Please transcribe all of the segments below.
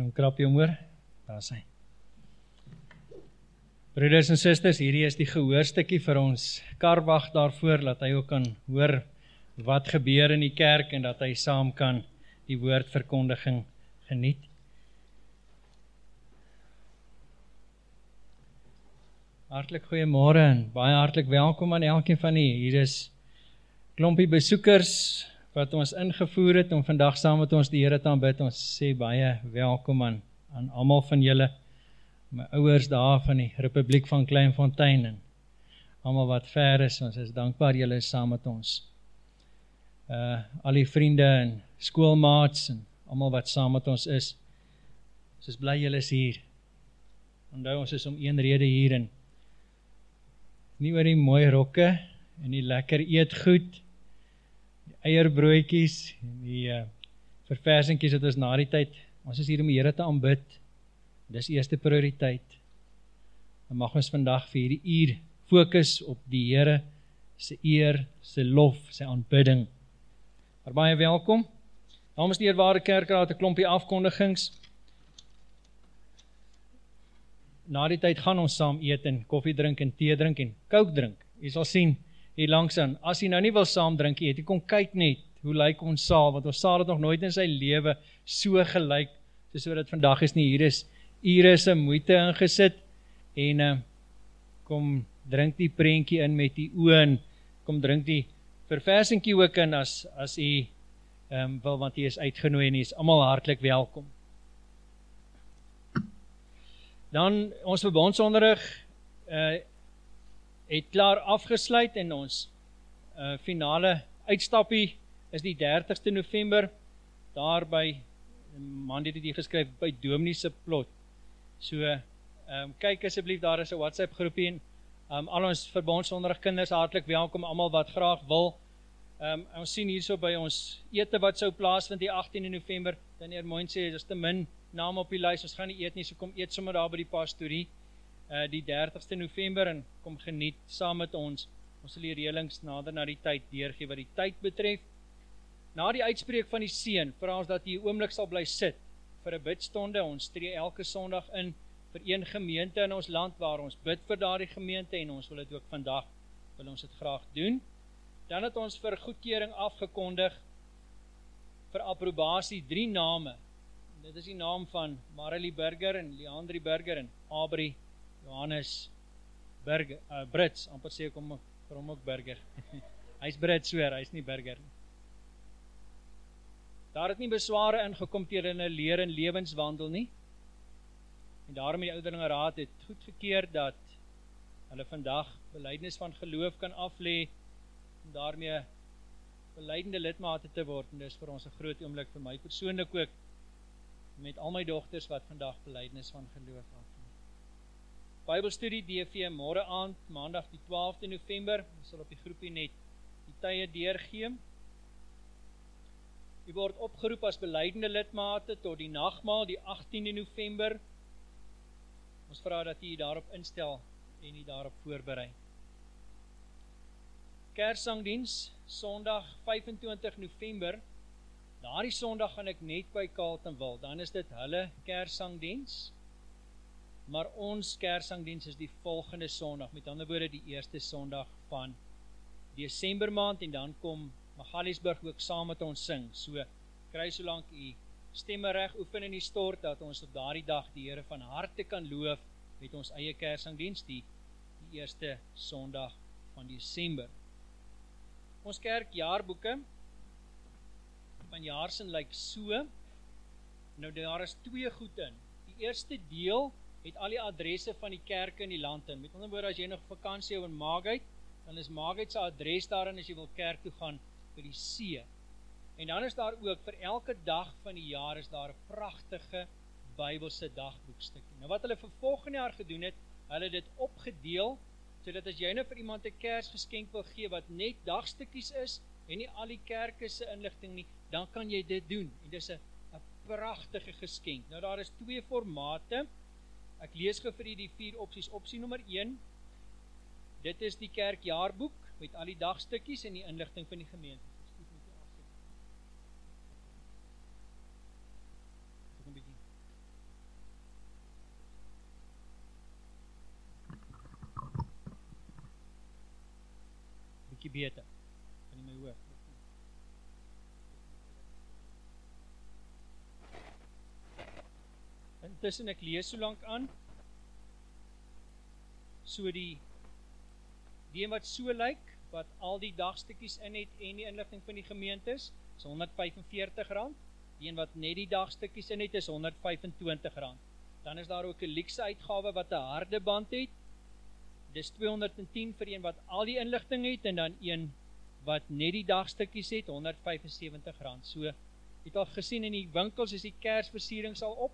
Kan hom krap jy hom hoor? Daar is hy. Broeders en susters, hierdie is die gehoorstukkie vir ons karwag daarvoor dat hy ook kan hoor wat gebeur in die kerk en dat hy saam kan die woordverkondiging geniet. Hartlik goeiemôre en baie hartlik welkom aan elkeen van u. Hier is klompie besoekers wat ons ingevoer het om vandag saam met ons die Here te aanbid. Ons sê baie welkom aan aan almal van julle. My ouers daar van die Republiek van Kleinfontein en almal wat ver is. Ons is dankbaar julle is saam met ons. Uh al die vriende en skoolmaats en almal wat saam met ons is. Ons is bly julle is hier. Onthou ons is om een rede hier en nie oor die mooi rokke en die lekker eetgoed, die eierbroodjies en die uh, verversingkies wat ons na die tyd, ons is hier om die Here te aanbid. Dis eerste prioriteit. En mag ons vandag vir hierdie uur fokus op die Here se eer, se lof, sy aanbidding. Maar baie welkom. Namens die Eerwaarde Kerkraad 'n klompie afkondigings. na die tyd gaan ons saam eet en koffie drink en tee drink en coke drink. Jy sal sien hier langs aan. As jy nou nie wil saam drink nie, jy kom kyk net hoe lyk ons saal want ons saal het nog nooit in sy lewe so gelyk soos wat dit vandag is nie. Hier is ure se moeite ingesit en uh, kom drink die prentjie in met die oë en kom drink die verversingkie ook in as as u ehm um, wil want u is uitgenooi en u is almal hartlik welkom. Dan ons verbondsonderrig uh het klaar afgesluit en ons uh finale uitstappie is die 30ste November daar by man het dit geskryf by Dominee se plot. So ehm um, kyk asseblief daar is 'n WhatsApp groepie en ehm um, al ons verbondsonderrig kinders hartlik welkom almal wat graag wil. Ehm um, ons sien hierso by ons ete wat sou plaasvind die 18de November. Danneer Moen sê dis te min name op die lys. Ons gaan nie eet nie, so kom eet sommer daar by die pastorie uh die 30ste November en kom geniet saam met ons. Ons sal die reëlings nader na die tyd deurgee wat die tyd betref. Na die uitspreek van die seën, vra ons dat jy 'n oomblik sal bly sit vir 'n bidstonde. Ons tree elke Sondag in vir een gemeente in ons land waar ons bid vir daardie gemeente en ons wil dit ook vandag wil ons dit graag doen. Dan het ons vir goedkeuring afgekondig vir approbasie drie name. Dit is die naam van Marilee Burger en Leandri Burger en Abri Johannes Burger, uh, Brits, amper sê ek hom vir hom ook Burger. hy's Brits hoor, hy's nie Burger nie. Daar het nie besware ingekom teen hulle leer en lewenswandel nie. En daarom die ouderlinge raad het goedgekeur dat hulle vandag belydenis van geloof kan aflê en daarmee belydende lidmate te word en dis vir ons 'n groot oomblik vir my persoonlik ook met al my dogters wat vandag belydenis van geloof aflê. Bybelstudie DV môre aand, Maandag die 12de November, ons sal op die groepie net die tye deurgee. U word opgeroep as belydende lidmate tot die nagmaal die 18de November. Ons vra dat u daarop instel en u daarop voorberei. Kerssangdiens Sondag 25 November. Daardie Sondag gaan ek net by Carltonville. Dan is dit hulle Kerssangdiens. Maar ons Kerssangdiens is die volgende Sondag, met ander woorde die eerste Sondag van Desember maand en dan kom Magaliesburg ook saam met ons sing. So kry so lank u stemme reg oefen in die stort dat ons op daardie dag die Here van harte kan loof met ons eie Kersangdiens die die eerste Sondag van Desember. Ons kerk jaarboeke van jaarsin lyk so. Nou daar is twee goed in. Die eerste deel het al die adresse van die kerke in die land in. Met ander woorde as jy nog vakansie hou in Maagheid, dan is Maagheid se adres daarin as jy wil kerk toe gaan by die see. En dan is daar ook vir elke dag van die jaar is daar 'n pragtige Bybelse dagboekstukkie. Nou wat hulle vir volgende jaar gedoen het, hulle dit opgedeel sodat as jy nou vir iemand 'n Kersgeskenk wil gee wat net dagstukkies is en nie al die kerke se inligting nie, dan kan jy dit doen. En dis 'n 'n pragtige geskenk. Nou daar is twee formate. Ek lees gou vir julle die vier opsies. Opsie nommer 1. Dit is die kerkjaarboek met al die dagstukkies en die inligting van die gemeente. Bietjie beter. Kan jy my hoor? Intussen ek lees so lank aan. So die die wat so lyk wat al die dagstukkies in het en die inligting van die gemeentes is R145. Die een wat net die dagstukkies in het is R125. Dan is daar ook 'n luxe uitgawe wat 'n harde band het. Dis 210 vir een wat al die inligting het en dan een wat net die dagstukkies het R175. So het al gesien in die winkels is die Kersversierings al op.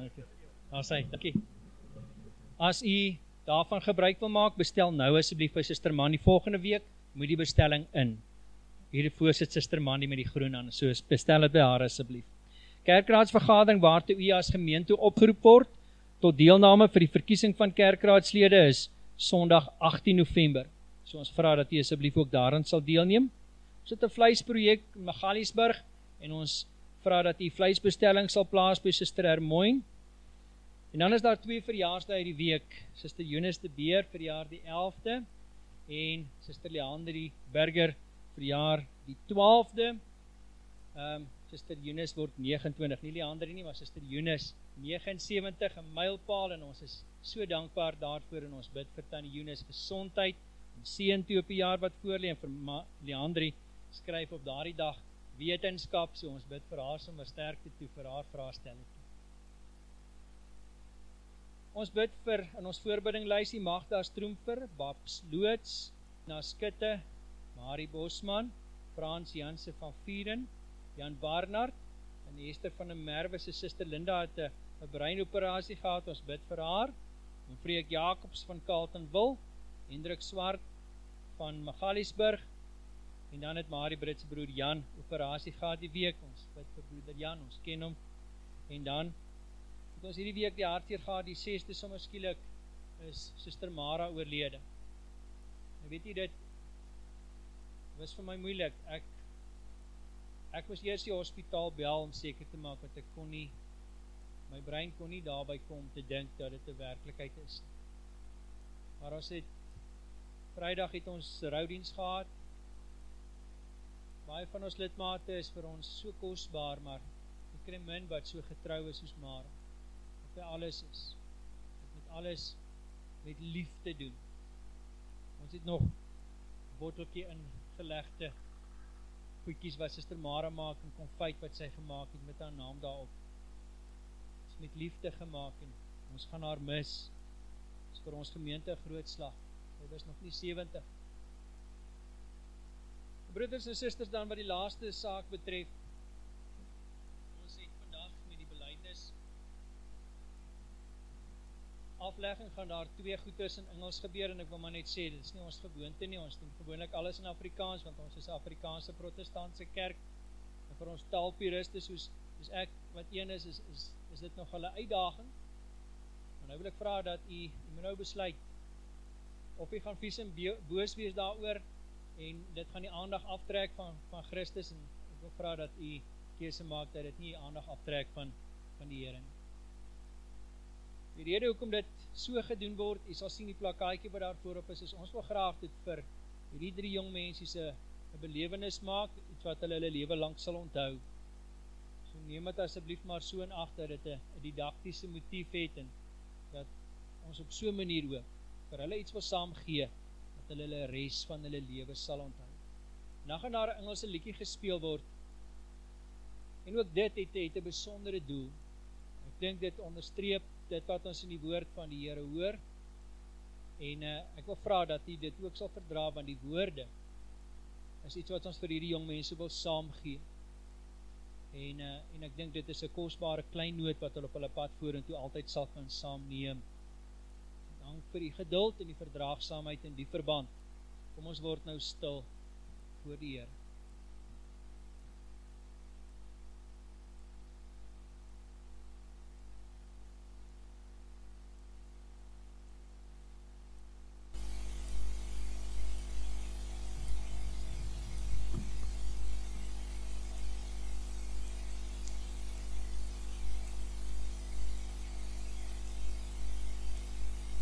Dankie. Daar sê, dankie. As u daarvan gebruik wil maak, bestel nou asseblief by Suster Manny volgende week, moet die bestelling in. Hierdie voorsit Suster Manny met die groen aan, so bestel dit by haar asseblief. Kerkraadsvergadering waartoe u as gemeente opgeroep word tot deelname vir die verkiesing van kerkraadslede is Sondag 18 November. So ons vra dat u asseblief ook daarin sal deelneem. Ons het 'n vleisprojek in Magaliesburg en ons vra dat u vleisbestelling sal plaas by Suster Hermoin. En dan is daar twee verjaarsdae hierdie week. Suster Eunice de Beer verjaar die 11de en Suster Leandri Burger verjaar die 12de. Ehm um, Suster Eunice word 29, nie Leandri nie, maar Suster Eunice 79, 'n mylpaal en ons is so dankbaar daarvoor en ons bid vir Tannie Eunice gesondheid en seën toe op die jaar wat voorlê en vir Leandri skryf op daardie dag wetenskap, so ons bid vir haar sommer sterkte toe vir haar vraestelling. Ons bid vir in ons voorbidding lysie Magda Stroomfer, Babs Loots, na Skutte, Marie Bosman, Frans Janse van Vieren, Jan Barnard en Esther van der Merwe se suster Linda het 'n breinoperasie gehad. Ons bid vir haar. En Freek Jacobs van Carltonville, Hendrik Swart van Magaliesburg, En dan het Marie Brits broer Jan operasie gehad die week. Ons bid vir broeder Jan, ons ken hom. En dan het ons hierdie week die hartseer gehad, die 6de sommer skielik is Suster Mara oorlede. Nou weet jy dit was vir my moeilik. Ek ek moes eers die hospitaal bel om seker te maak dat ek kon nie My brein kon nie daarby kom te dink dat dit 'n werklikheid is. Maar ons het Vrydag het ons roudiens gehad. Baie van ons lidmate is vir ons so kosbaar, maar ek kry min wat so getrou is soos Mara. By alles is. Dit met alles met liefde doen. Ons het nog botteltjie ingelegde goedjies wat Suster Mara maak en konfyt wat sy gemaak het met haar naam daarop. Dit is met liefde gemaak en ons gaan haar mis. Dit is vir ons gemeente 'n groot slag. Sy was nog nie 70. Broeders en susters dan wat die laaste saak betref. Ons het vandag met die belydenis aflegging gaan daar twee goeters in Engels gebeur en ek wil maar net sê dit is nie ons gewoonte nie. Ons doen gewoonlik alles in Afrikaans want ons is Afrikaanse protestantse kerk. En vir ons taalpuriste soos soos ek wat een is is is, is dit nog 'n uitdaging. Maar nou wil ek vra dat u u moet nou besluit of u gaan vies en boos wees daaroor en dit gaan die aandag aftrek van van Christus. En ek wil vra dat u keuse maak dat dit nie aandag aftrek van van die Here nie Die rede hoekom dit so gedoen word, jy sal sien die plakkaatjie wat daar voorop is, is ons wil graag dit vir hierdie drie jong mense se 'n belewenis maak, iets wat hulle hulle lewe lank sal onthou. So neem dit asseblief maar so in ag dat dit 'n didaktiese motief het en dat ons op so 'n manier ook vir hulle iets wil saam gee dat hulle hulle res van hulle lewe sal onthou. Nou gaan daar 'n Engelse liedjie gespeel word. En ook dit het het 'n besondere doel. Ek dink dit onderstreep dit wat ons in die woord van die Here hoor. En uh, ek wil vra dat u dit ook sal verdra want die woorde is iets wat ons vir hierdie jong mense wil saamgee. En uh, en ek dink dit is 'n kosbare klein noot wat hulle op hulle pad vorentoe altyd sal kan saamneem. Dank vir u geduld en die verdraagsaamheid in die verband. Kom ons word nou stil voor die Here.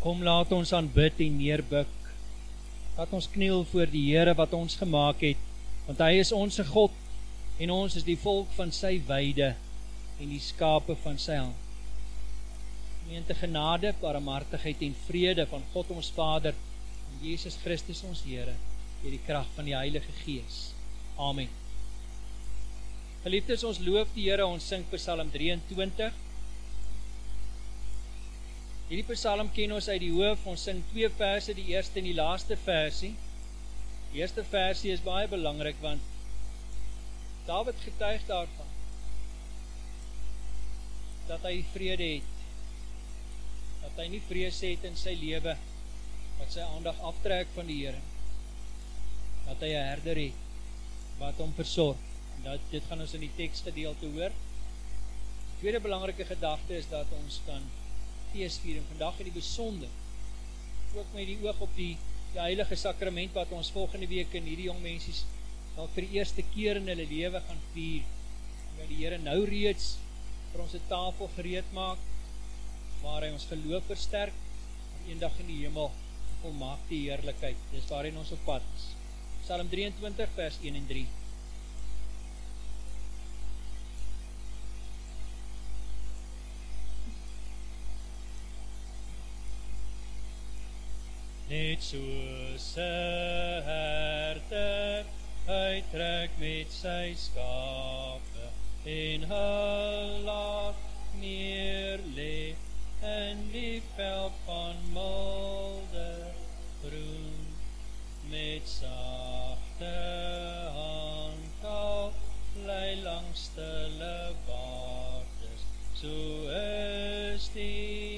Kom laat ons aanbid en neerbuk. Laat ons kniel voor die Here wat ons gemaak het, want hy is ons God en ons is die volk van sy weide en die skape van sy hand. Gemeente genade, barmhartigheid en vrede van God ons Vader en Jesus Christus ons Here deur die krag van die Heilige Gees. Amen. Geliefdes, ons loof die Here, ons sing Psalm 23. Hierdie Psalm ken ons uit die hoof. Ons sing twee verse, die eerste en die laaste versie. Die eerste versie is baie belangrik want Dawid getuig daarvan dat hy vrede het. Dat hy nie vrees het in sy lewe wat sy aandag aftrek van die Here. Dat hy 'n herder het wat hom versorg. En dat dit gaan ons in die teksgedeelte hoor. Die tweede belangrike gedagte is dat ons kan feesviering vandag in die besonder ook met die oog op die die heilige sakrament wat ons volgende week in hierdie jong mensies sal vir die eerste keer in hulle lewe gaan vier. Dat die Here nou reeds vir ons 'n tafel gereed maak waar hy ons geloof versterk om eendag in die hemel volmaak die heerlikheid. Dis waarheen ons op pad is. Psalm 23 vers 1 en 3 net soos 'n herder hy trek met sy skape en hulle laat neer lê en die veld van molde groen. Met sagte handkal lei langs hulle waters so is die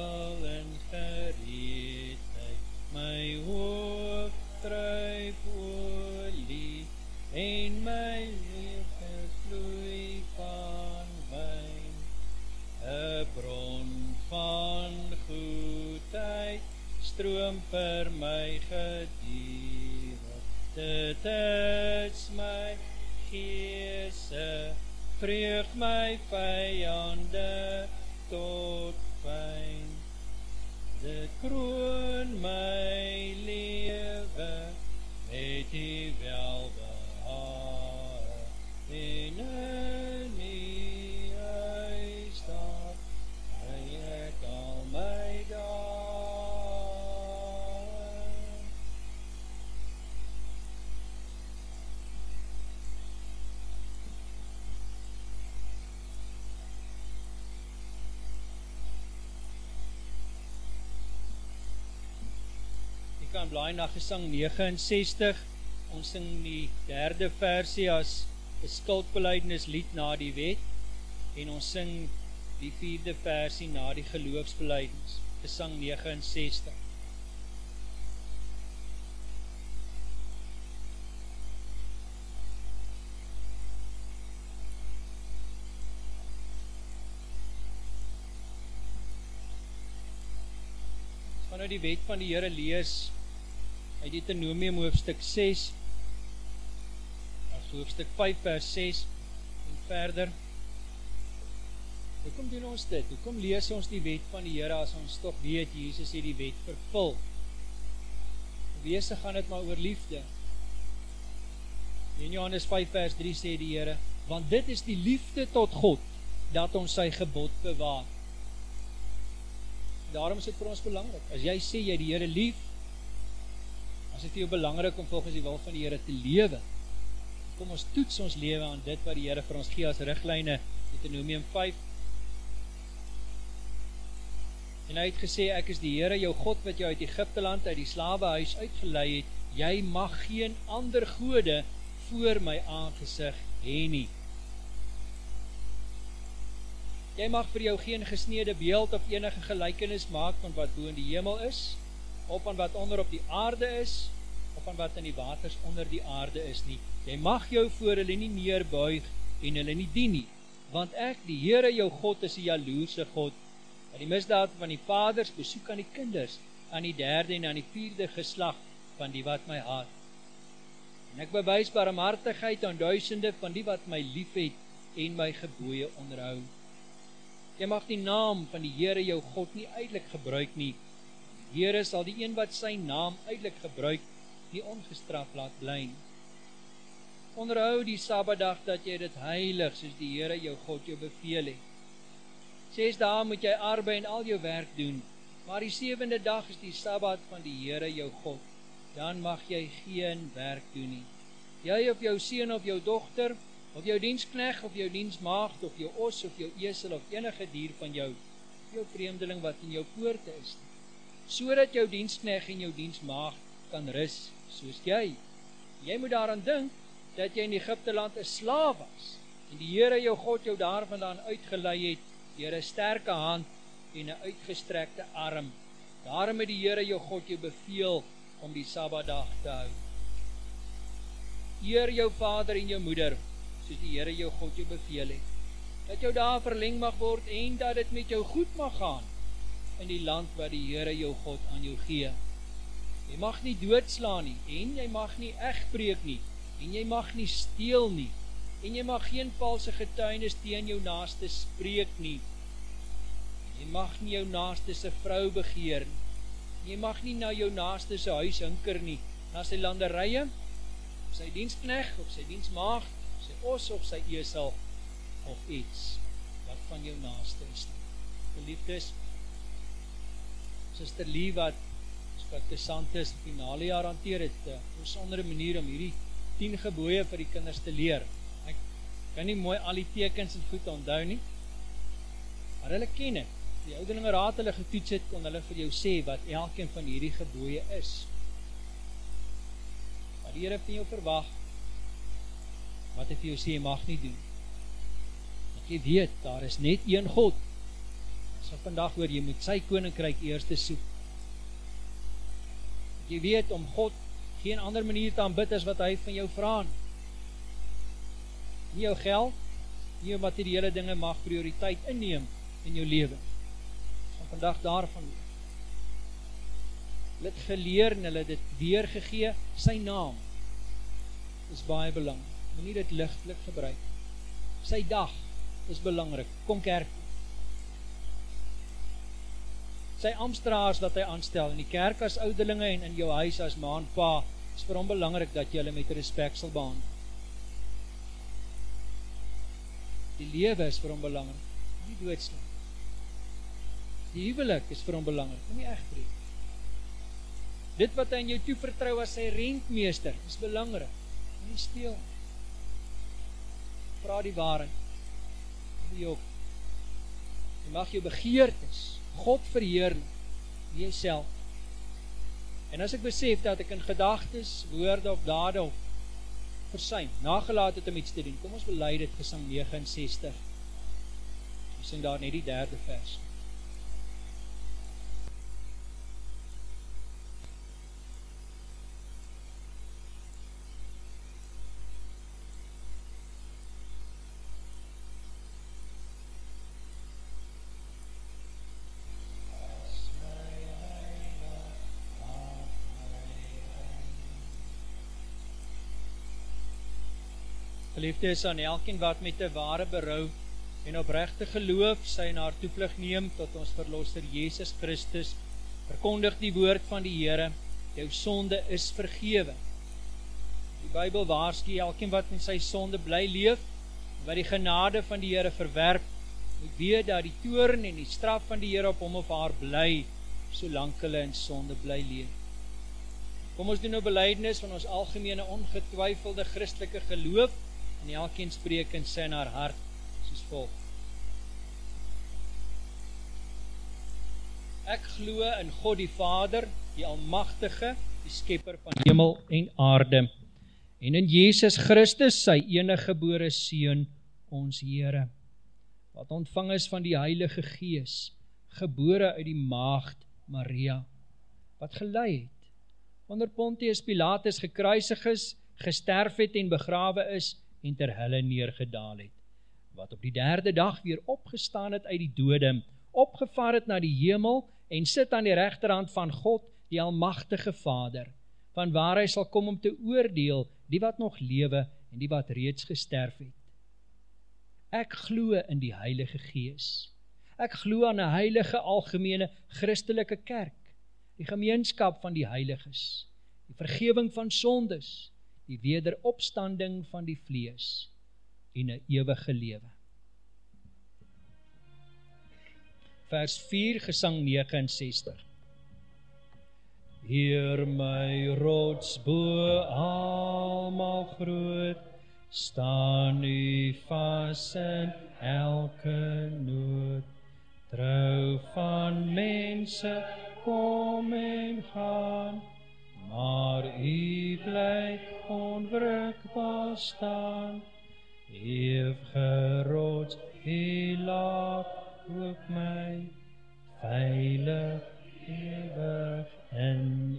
tafel in gereedheid my hoof dryf olie en my lewe vloei van wyn 'n bron van goedheid stroom vir my gedurende dit is my gees vreug my vyande tot kroon my lewe met die kan blaai na gesang 69. Ons sing die derde versie as 'n skuldbelydenis lied na die wet en ons sing die vierde versie na die geloofsbelydenis. Gesang 69. nou die wet van die Here lees uit Deuteronomium hoofstuk 6 as hoofstuk 5 vers 6 en verder Hoekom doen ons dit? Hoekom lees ons die wet van die Here as ons tog weet Jesus het die wet vervul? Wese gaan dit maar oor liefde. In Johannes 5 vers 3 sê die Here, want dit is die liefde tot God dat ons sy gebod bewaar. Daarom is dit vir ons belangrik. As jy sê jy die Here lief, As dit vir jou belangrik om volgens die wil van die Here te lewe, kom ons toets ons lewe aan dit wat die Here vir ons gee as riglyne, Deuteronomium 5. En hy het gesê ek is die Here jou God wat jou uit Egipte land uit die slawehuis uitgelei het. Jy mag geen ander gode voor my aangesig hê nie. Jy mag vir jou geen gesneede beeld of enige gelykenis maak van wat bo in die hemel is of aan wat onder op die aarde is of aan wat in die waters onder die aarde is nie. Jy mag jou voor hulle nie neerbuig en hulle nie dien nie, want ek, die Here jou God, is 'n jaloerse God wat die misdade van die vaders besoek aan die kinders, aan die derde en aan die vierde geslag van die wat my haat. En ek bewys barmhartigheid aan duisende van die wat my liefhet en my gebooie onderhou. Jy mag die naam van die Here jou God nie uitelik gebruik nie Here sal die een wat sy naam uitelik gebruik, nie ongestraf laat bly nie. Onderhou die Sabbatdag dat jy dit heilig soos die Here jou God jou beveel het. Ses dae moet jy arbei en al jou werk doen, maar die sewende dag is die Sabbat van die Here jou God. Dan mag jy geen werk doen nie. Jy of jou seun of jou dogter, of jou dienskneg of jou diensmaagd of jou os of jou esel of enige dier van jou, jou vreemdeling wat in jou poorte is, nie sodat jou dienskneg en jou diensmaag kan rus soos jy. Jy moet daaraan dink dat jy in Egipte land 'n slaaf was en die Here jou God jou daarvandaan uitgelei het deur 'n sterke hand en 'n uitgestrekte arm. Daarom het die Here jou God jou beveel om die Sabbatdag te hou. Eer jou vader en jou moeder soos die Here jou God jou beveel het. Dat jou dae verleng mag word en dat dit met jou goed mag gaan in die land wat die Here jou God aan jou gee. Jy mag nie doodslaan nie en jy mag nie egbreek nie en jy mag nie steel nie en jy mag geen valse getuienis teen jou naaste spreek nie. Jy mag nie jou naaste se vrou begeer nie. Jy mag nie na jou naaste se huis hinker nie, na sy landerye, sy dienskneg of sy diensmaag, sy os of sy esel of iets wat van jou naaste is nie. Geliefdes, Suster Lee wat wat Kesantes finale jaar hanteer het, 'n besondere manier om hierdie 10 gebooie vir die kinders te leer. Ek kan nie mooi al die tekens en voete onthou nie. Maar hulle ken dit. Die ouderlinge raad hulle getoets het kon hulle vir jou sê wat elkeen van hierdie gebooie is. Wat die Here van jou verwag. Wat hy vir jou sê mag nie doen. Ek weet daar is net een God. So vandag hoor jy moet sy koninkryk eers soek. Jy weet om God geen ander manier te aanbid as wat hy van jou vra nie. Nie jou geld, nie jou materiële dinge mag prioriteit inneem in jou lewe. Van vandag daarvan hulle het geleer en hulle het dit weergegee sy naam is baie belangrik. Moenie dit ligtelik gebruik. Sy dag is belangrik. Kom kerk. Sy amptdraers wat hy aanstel in die kerk as ouderlinge en in jou huis as ma en pa, is vir hom belangrik dat jy hulle met respek sal behandel. Die lewe is vir hom belangrik, nie doodslaan. Die huwelik is vir hom belangrik, nie egbreek. Dit wat hy aan jou toevertrou as sy rentmeester, is belangrik. Nie steel. Vra die waarheid. Nie jou. Jy mag jou begeertes God verheerlik, nie jouself. En as ek besef dat ek in gedagtes, woorde of dade of versuim, nagelaat het om iets te doen. Kom ons bely dit Gesang 69. Ons sing daar net die derde vers. Geliefdes aan elkeen wat met 'n ware berou en opregte geloof sy na haar toevlug neem tot ons verlosser Jesus Christus, verkondig die woord van die Here, jou sonde is vergewe. Die Bybel waarsku elkeen wat in sy sonde bly leef, wat die genade van die Here verwerp, moet weet dat die toorn en die straf van die Here op hom of haar bly solank hulle in sonde bly leef. Kom ons doen nou belydenis van ons algemene ongetwyfelde Christelike geloof en elkeen spreek in sy en haar hart soos volg. Ek glo in God die Vader, die Almagtige, die Skepper van hemel en aarde, en in Jesus Christus, sy eniggebore seun, ons Here, wat ontvang is van die Heilige Gees, gebore uit die maagd Maria, wat gelei het onder Pontius Pilatus gekruisig is, gesterf het en begrawe is en ter helle neergedaal het wat op die derde dag weer opgestaan het uit die dode opgevaar het na die hemel en sit aan die regterhand van God die almagtige Vader van waar hy sal kom om te oordeel die wat nog lewe en die wat reeds gesterf het. Ek glo in die Heilige Gees. Ek glo aan 'n heilige algemene Christelike kerk die gemeenskap van die heiliges die vergifnis van sondes die wederopstanding van die vlees en 'n ewige lewe. Vers 4 Gesang 69. Heer my rots bo almal groot staan u vas in elke nood trou van mense kom en gaan maar u bly onwrikbaar staan. Ewige rots u laat ook my veilig ewig in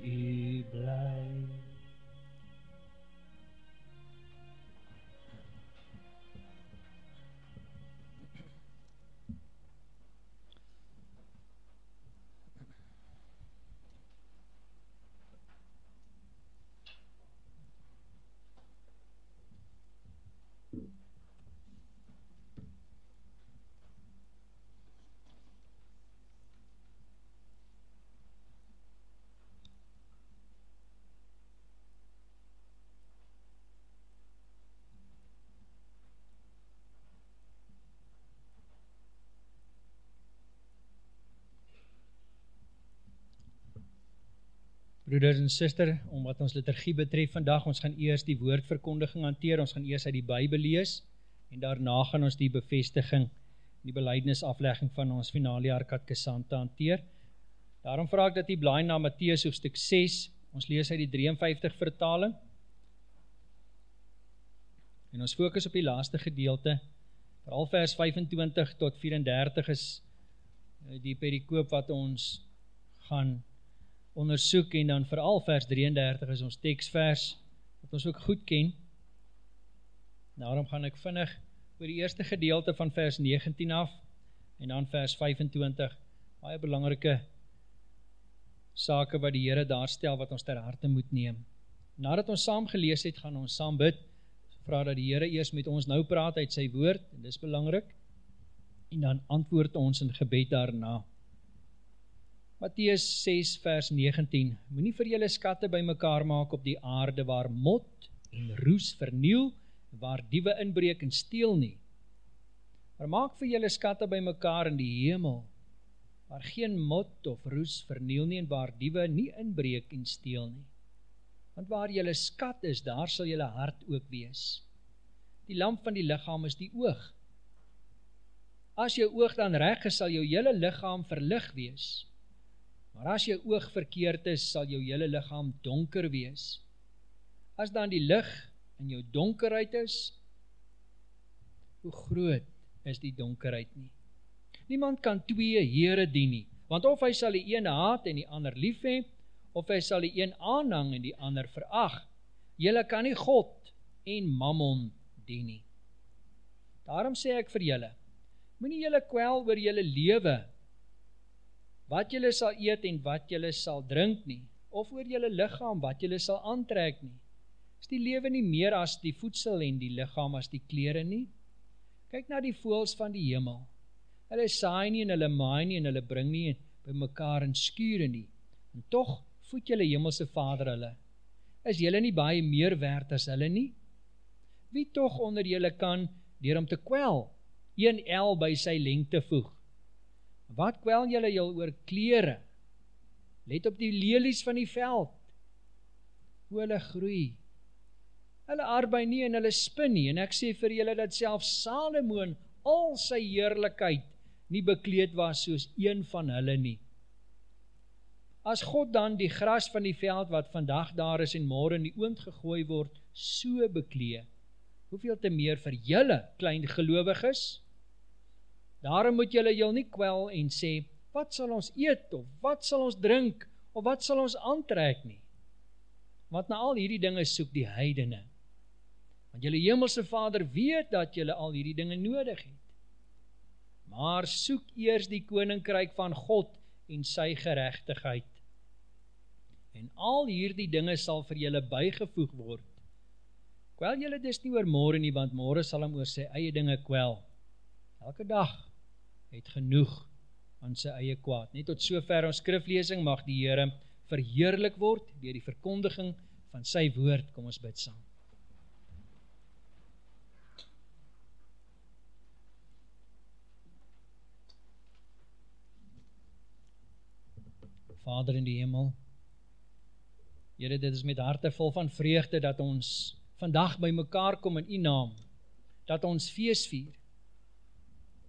Broeders en susters, om wat ons liturgie betref vandag, ons gaan eers die woordverkondiging hanteer. Ons gaan eers uit die Bybel lees en daarna gaan ons die bevestiging, die belydenisaflegging van ons finale jaar katekesante hanteer. Daarom vra ek dat u blaai na Matteus hoofstuk 6. Ons lees uit die 53 vertaling. En ons fokus op die laaste gedeelte. Veral vers 25 tot 34 is die perikoop wat ons gaan ondersoek en dan veral vers 33 is ons teksvers wat ons ook goed ken. Daarom gaan ek vinnig oor die eerste gedeelte van vers 19 af en dan vers 25 baie belangrike sake wat die Here daar stel wat ons ter harte moet neem. Nadat ons saam gelees het, gaan ons saam bid. Vra dat die Here eers met ons nou praat uit sy woord en dis belangrik. En dan antwoord ons in gebed daarna. Matteus 6 vers 19 Moenie vir julle skatte bymekaar maak op die aarde waar mot en roes verniel waar diewe inbreek en steel nie. Maar maak vir julle skatte bymekaar in die hemel waar geen mot of roes verniel nie en waar diewe nie inbreek en steel nie. Want waar julle skat is daar sal julle hart ook wees. Die lamp van die liggaam is die oog. As jou oog dan reg is sal jou hele liggaam verlig wees Maar as jou oog verkeerd is, sal jou hele liggaam donker wees. As dan die lig in jou donkerheid is, hoe groot is die donkerheid nie? Niemand kan twee here dien nie, want of hy sal die een haat en die ander lief hê, of hy sal die een aanhang en die ander verag. Julle kan nie God en Mammon dien nie. Daarom sê ek vir julle, moenie julle kwel oor julle lewe wat julle sal eet en wat julle sal drink nie, of oor julle liggaam wat julle sal aantrek nie. Is die lewe nie meer as die voedsel en die liggaam as die klere nie? Kyk na die voëls van die hemel. Hulle saai nie en hulle maai nie en hulle bring nie by mekaar in skure nie. En tog voed julle hemelse Vader hulle. Is julle nie baie meer werd as hulle nie? Wie tog onder julle kan deur om te kwel, een el by sy lengte voeg? Wat kwel julle jul oor klere? Let op die lelies van die veld. Hoe hulle groei. Hulle arbei nie en hulle spin nie en ek sê vir julle dat self Salomo in al sy heerlikheid nie bekleed was soos een van hulle nie. As God dan die gras van die veld wat vandag daar is en môre in die oond gegooi word, so beklee, hoeveel te meer vir julle klein gelowiges? Daarom moet julle jul nie kwel en sê, wat sal ons eet of wat sal ons drink of wat sal ons aantrek nie? Want na al hierdie dinge soek die heidene. Want julle hemelse Vader weet dat julle al hierdie dinge nodig het. Maar soek eers die koninkryk van God en sy geregtigheid. En al hierdie dinge sal vir julle bygevoeg word. Kwel julle dus nie oor môre nie, want môre sal hom oor sy eie dinge kwel. Elke dag het genoeg aan sy eie kwaad. Net tot sover ons skriflesing mag die Here verheerlik word deur die verkondiging van sy woord. Kom ons bid saam. Vader in die hemel. Here, dit is met harte vol van vreugde dat ons vandag bymekaar kom in U naam. Dat ons fees vier.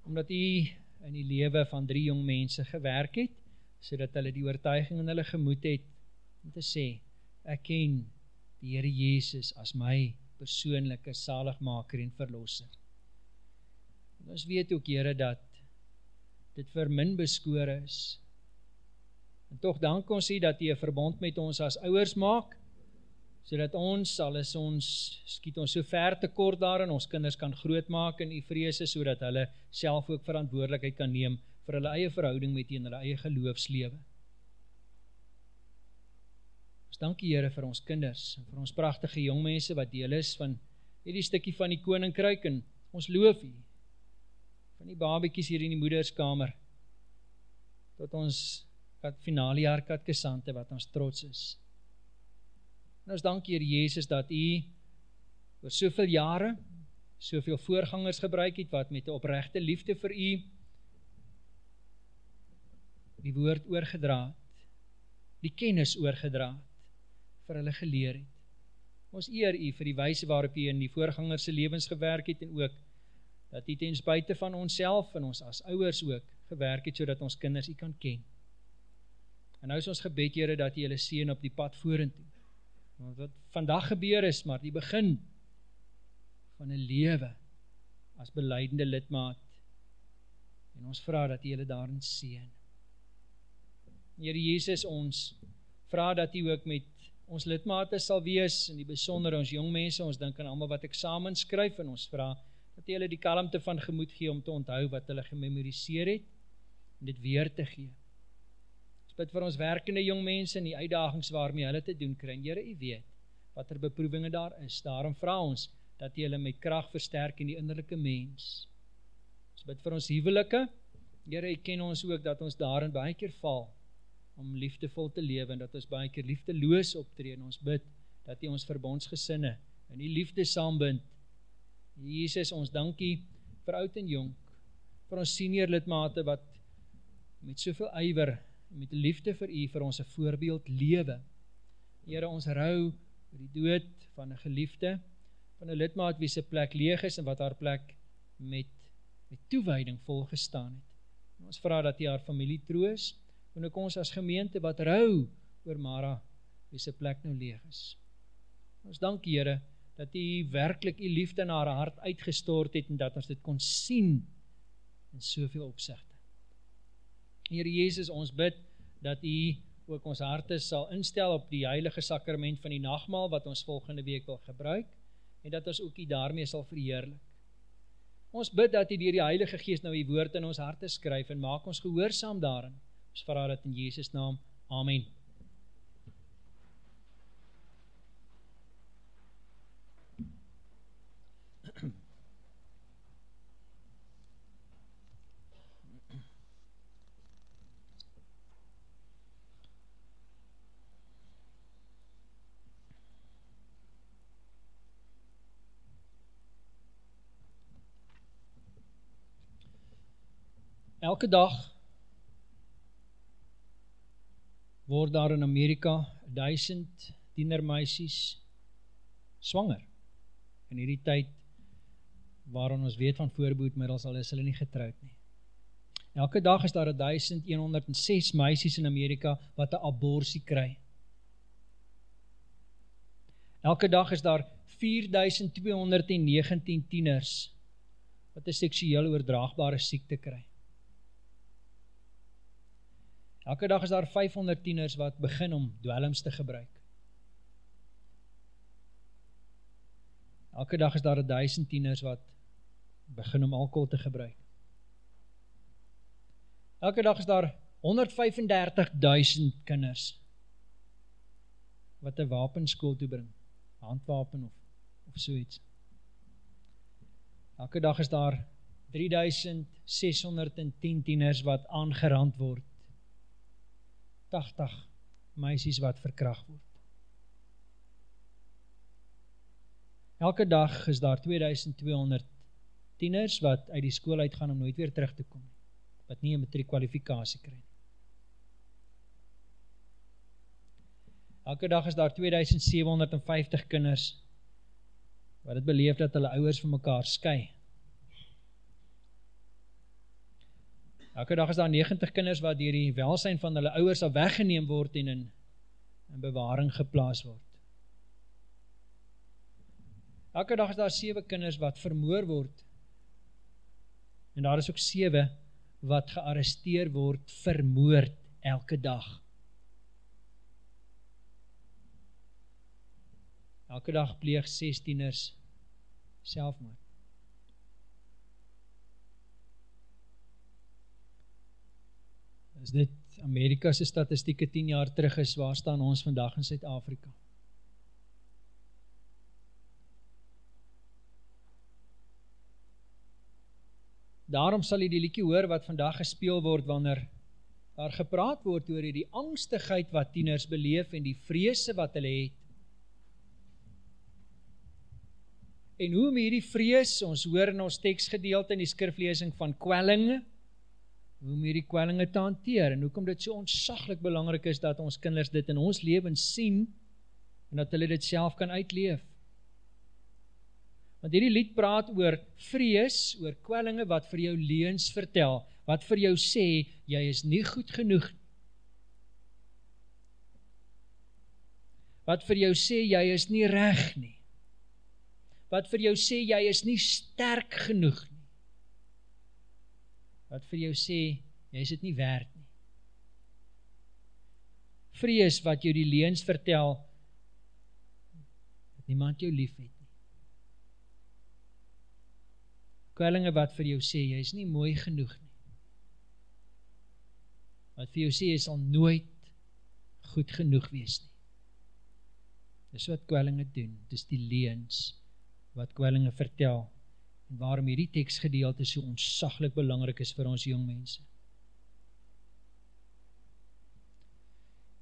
Omdat U in die lewe van drie jong mense gewerk het, sodat hulle die oortuiging in hulle gemoed het om te sê, ek ken die Here Jesus as my persoonlike saligmaker en verlosser. En ons weet ook Here dat dit vir min beskore is. En tog dank ons U dat U 'n verbond met ons as ouers maak sodat ons sal as ons skiet ons so ver te kort daarin ons kinders kan grootmaak in u vrese sodat hulle self ook verantwoordelikheid kan neem vir hulle eie verhouding met u en hulle eie geloofslewe. Ons dank U Here vir ons kinders en vir ons pragtige jong mense wat deel is van hierdie stukkie van die koninkryk en ons loof U. Van die babetjies hier in die moederskamer tot ons finale jaar katkesante wat ons trots is. En ons dank Here Jesus dat U oor soveel jare soveel voorgangers gebruik het wat met 'n opregte liefde vir U die woord oorgedra het, die kennis oorgedra het, vir hulle geleer het. Ons eer U vir die wyse waarop U in die voorgangers se lewens gewerk het en ook dat U ten spyte van onsself en ons as ouers ook gewerk het sodat ons kinders U kan ken. En nou is ons gebed Here dat U hulle seën op die pad vorentoe Wat vandag gebeur is maar die begin van 'n lewe as beleidende lidmaat En ons vra dat U hulle daarin seën. Here Jesus, ons vra dat U ook met ons lidmate sal wees in die besonder ons jong mense, ons dink aan almal wat eksamen skryf en ons vra dat jy hulle die kalmte van gemoed gee om te onthou wat hulle gememoriseer het en dit weer te gee. Ons bid vir ons werkende jong mense en die uitdagings waarmee hulle te doen kry. Here, U weet watter beproewinge daar is. Daarom vra ons dat jy hulle met krag versterk in die innerlike mens. Ons bid vir ons huwelike. Here, U ken ons ook dat ons daarin baie keer val om liefdevol te lewe en dat ons baie keer liefdeloos optree en ons bid dat U ons verbondsgesinne in U liefde saambind. Jesus, ons dankie vir oud en jonk, vir ons senior lidmate wat met soveel ywer met liefde vir U vir ons 'n voorbeeld lewe. Here, ons rou oor die dood van 'n geliefde, van 'n lidmaat wie se plek leeg is en wat haar plek met met toewyding vol gestaan het. En ons vra dat U haar familie troos en ook ons as gemeente wat rou oor Mara wie se plek nou leeg is. Ons dank Here dat U werklik U liefde in haar hart uitgestort het en dat ons dit kon sien in soveel opsigte. Here Jesus, ons bid dat U ook ons harte sal instel op die heilige sakrament van die nagmaal wat ons volgende week wil gebruik en dat ons ook U daarmee sal verheerlik. Ons bid dat U deur die Heilige Gees nou U woord in ons harte skryf en maak ons gehoorsaam daarin. Ons vra dit in Jesus naam. Amen. Elke dag word daar in Amerika 1000 tienermeisies swanger. In hierdie tyd waarin ons weet van voorboedmiddels al is hulle nie getroud nie. Elke dag is daar 1106 meisies in Amerika wat 'n abortus kry. Elke dag is daar 4219 tieners wat 'n seksueel oordraagbare siekte kry. Elke dag is daar 500 tieners wat begin om dwelms te gebruik. Elke dag is daar 1000 tieners wat begin om alkohol te gebruik. Elke dag is daar 135000 kinders wat 'n wapenskool toe bring, handwapen of of so iets. Elke dag is daar 3610 tieners wat aangerand word 80 meisies wat verkragt word. Elke dag is daar 2200 tieners wat uit die school uitgaan om nooit weer terug te kom, wat nie een matrikwalifikatie kry. Elke dag is daar 2750 kinders wat het beleef dat hulle ouwers van mekaar sky. Elke dag is daar 90 kinders wat dier die welsijn van hulle ouwers al weggeneem word en in, in bewaring geplaas word. Elke dag is daar 7 kinders wat vermoor word en daar is ook 7 wat gearresteer word vermoord elke dag. Elke dag pleeg 16ers selfmoord. As dit Amerika se statistieke 10 jaar terug is, waar staan ons vandag in Suid-Afrika? Daarom sal jy die liedjie hoor wat vandag gespeel word wanneer daar gepraat word oor die angstigheid wat tieners beleef en die vrese wat hulle het. En hoe om hierdie vrees, ons hoor in ons teksgedeelte in die skriflesing van kwellinge, om hierdie kwellinge te hanteer en hoekom dit so ontsaglik belangrik is dat ons kinders dit in ons lewens sien en dat hulle dit self kan uitleef. Want hierdie lied praat oor vrees, oor kwellinge wat vir jou leuns vertel, wat vir jou sê jy is nie goed genoeg. Wat vir jou sê jy is nie reg nie. Wat vir jou sê jy is nie sterk genoeg nie wat vir jou sê jy is dit nie werd nie. Vrees wat jou die leuns vertel dat niemand jou liefhet nie. Kwellinge wat vir jou sê jy is nie mooi genoeg nie. Wat vir jou sê jy sal nooit goed genoeg wees nie. Dis wat kwellinge doen. Dis die leuns wat kwellinge vertel waarom hierdie teksgedeelte so ontsaglik belangrik is vir ons jong mense.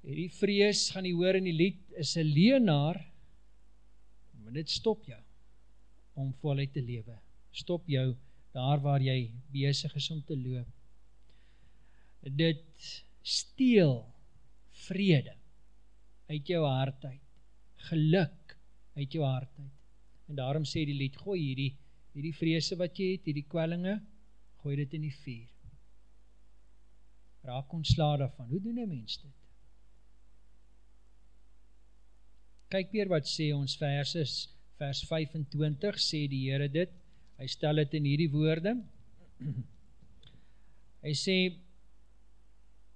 Hierdie vrees gaan jy hoor in die lied is 'n leenaar maar dit stop jou om voluit te lewe. Stop jou daar waar jy besig is om te loop. Dit steel vrede uit jou hart uit. Geluk uit jou hart uit. En daarom sê die lied gooi hierdie hierdie vrese wat jy het, hierdie kwellinge, gooi dit in die vuur. Raak ontslae daarvan. Hoe doen 'n mens dit? Kyk weer wat sê ons verse vers 25 sê die Here dit. Hy stel dit in hierdie woorde. Hy sê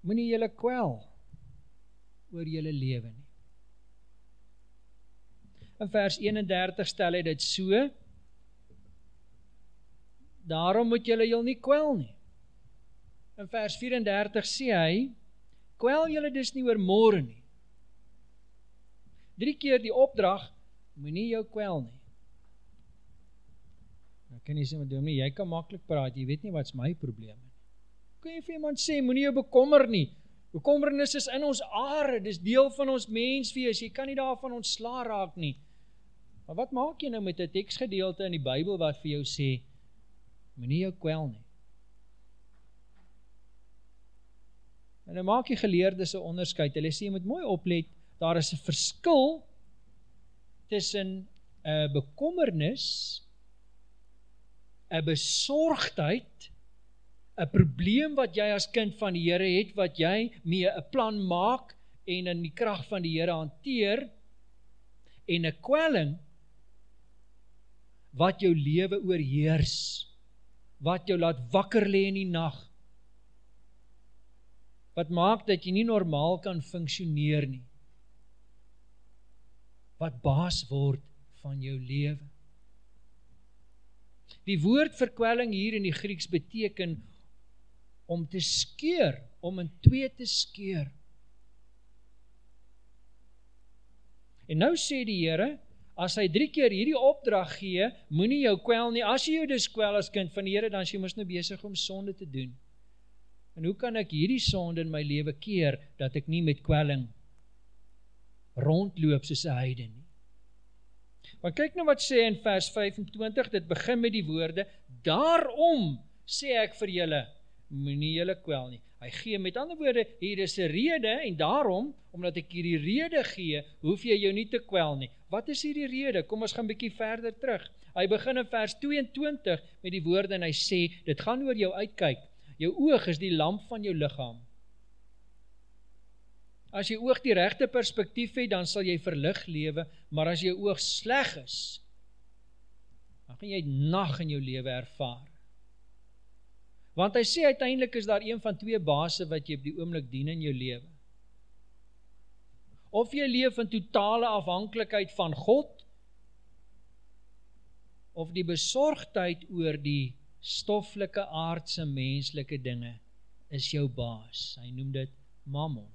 moenie julle kwel oor julle lewe nie. In vers 31 stel hy dit so: Daarom moet julle julle nie kwel nie. In vers 34 sê hy: Kwel julle dus nie oor môre nie. Drie keer die opdrag: Moenie jou kwel nie. Nou kan jy sê met hom nie, jy kan maklik praat, jy weet nie wat's my probleme nie. Kan jy vir iemand sê moenie jou bekommer nie? Bekommernis is in ons aard, dis deel van ons menswees. Jy kan nie daarvan ontslaa raak nie. Maar wat maak jy nou met 'n teksgedeelte in die Bybel wat vir jou sê moenie jou kwel nie. En dan maak die geleerdes 'n onderskeid. Hulle sê jy moet mooi oplet, daar is 'n verskil tussen 'n bekommernis, 'n besorgdheid, 'n probleem wat jy as kind van die Here het wat jy mee 'n plan maak en in die krag van die Here hanteer en 'n kwelling wat jou lewe oorheers wat jou laat wakker lê in die nag. Wat maak dat jy nie normaal kan funksioneer nie. Wat baas word van jou lewe. Die woord verkwelling hier in die Grieks beteken om te skeur, om in twee te skeur. En nou sê die Here, as hy drie keer hierdie opdrag gee, moenie jou kwel nie. As jy jou dus kwel as kind van die Here, dan is jy mos nou besig om sonde te doen. En hoe kan ek hierdie sonde in my lewe keer dat ek nie met kwelling rondloop soos 'n heiden nie? Maar kyk nou wat sê in vers 25, dit begin met die woorde: "Daarom sê ek vir julle, moenie julle kwel nie." Hy gee met ander woorde, hier is 'n rede en daarom, omdat ek hierdie rede gee, hoef jy jou nie te kwel nie. Wat is hierdie rede? Kom ons gaan 'n bietjie verder terug. Hy begin in vers 22 met die woorde en hy sê, dit gaan oor jou uitkyk. Jou oog is die lamp van jou liggaam. As jy oog die regte perspektief het, dan sal jy verlig lewe, maar as jou oog sleg is, dan gaan jy nag in jou lewe ervaar. Want hy sê uiteindelik is daar een van twee basse wat jy op die oomblik dien in jou lewe. Of jy leef in totale afhanklikheid van God of die besorgdheid oor die stoffelike aardse menslike dinge is jou baas. Hy noem dit Mammon.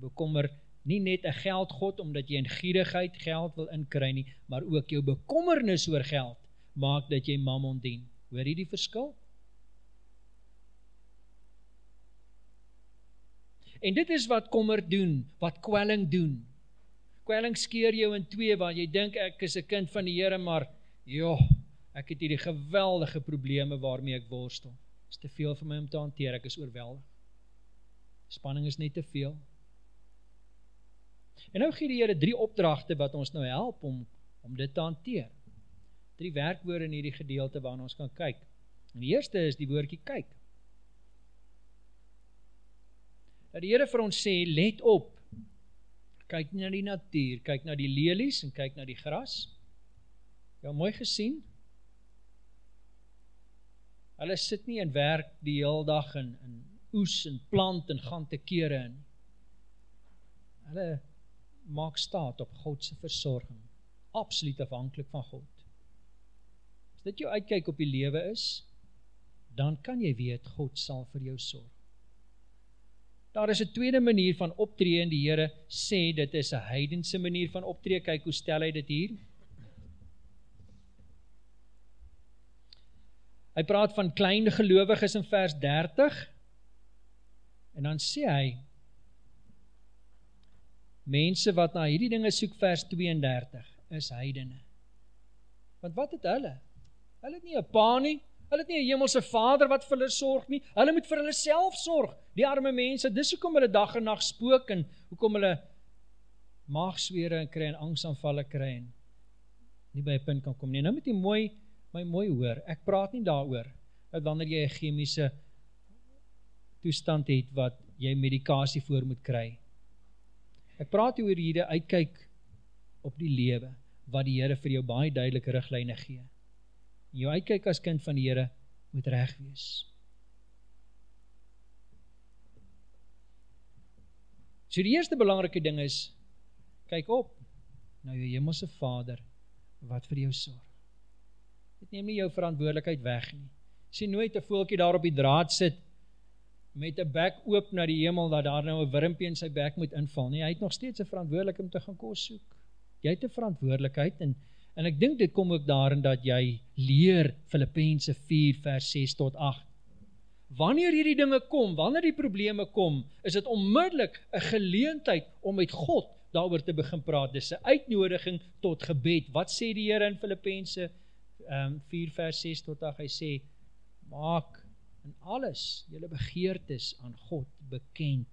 Bekommer nie net 'n geldgod omdat jy in gierigheid geld wil inkry nie, maar ook jou bekommernis oor geld maak dat jy Mammon dien. Hoor jy die verskil? En dit is wat kommer doen, wat kwelling doen. Kwelling skeer jou in twee waar jy dink ek is 'n kind van die Here, maar joh, ek het hierdie geweldige probleme waarmee ek worstel. Dit is te veel vir my om te hanteer, ek is oorweldig. Spanning is net te veel. En nou gee die Here drie opdragte wat ons nou help om om dit te hanteer. Drie werkwoorde in hierdie gedeelte waarna ons kan kyk. En die eerste is die woordjie kyk. Dat die Here vir ons sê let op. Kyk na die natuur, kyk na die lelies en kyk na die gras. Jy het mooi gesien. Hulle sit nie in werk die hele dag en in oes en plant en gaan te kere in. Hulle maak staat op God se versorging. Absoluut afhanklik van God. As dit jou uitkyk op die lewe is, dan kan jy weet God sal vir jou sorg. Daar is 'n tweede manier van optree en die Here sê dit is 'n heidense manier van optree. Kyk hoe stel hy dit hier. Hy praat van klein gelowiges in vers 30. En dan sê hy mense wat na hierdie dinge soek vers 32 is heidene. Want wat het hulle? Hulle het nie 'n pa nie, Hulle het nie 'n hemelse Vader wat vir hulle sorg nie. Hulle moet vir hulle self sorg. Die arme mense, dis hoekom hulle dag en nag spook en hoekom hulle maagswere en kry en angsaanvalle kry en nie by 'n punt kan kom nie. Nou moet jy mooi my mooi hoor. Ek praat nie daaroor dat wanneer jy 'n chemiese toestand het wat jy medikasie voor moet kry. Ek praat oor hierdie uitkyk op die lewe wat die Here vir jou baie duidelike riglyne gee jou uitkyk as kind van die Here moet reg wees. So die eerste belangrike ding is kyk op na jou hemelse Vader wat vir jou sorg. Dit neem nie jou verantwoordelikheid weg nie. Sien nooit 'n voeltjie daar op die draad sit met 'n bek oop na die hemel dat daar nou 'n wurmpie in sy bek moet inval nie. Hy het nog steeds 'n verantwoordelikheid om te gaan kos soek. Jy het 'n verantwoordelikheid en En ek dink dit kom ook daarin dat jy leer Filippense 4 vers 6 tot 8. Wanneer hierdie dinge kom, wanneer die probleme kom, is dit onmiddellik 'n geleentheid om met God daaroor te begin praat. Dis 'n uitnodiging tot gebed. Wat sê die Here in Filippense um, 4 vers 6 tot 8? Hy sê: "Maak in alles julle begeertes aan God bekend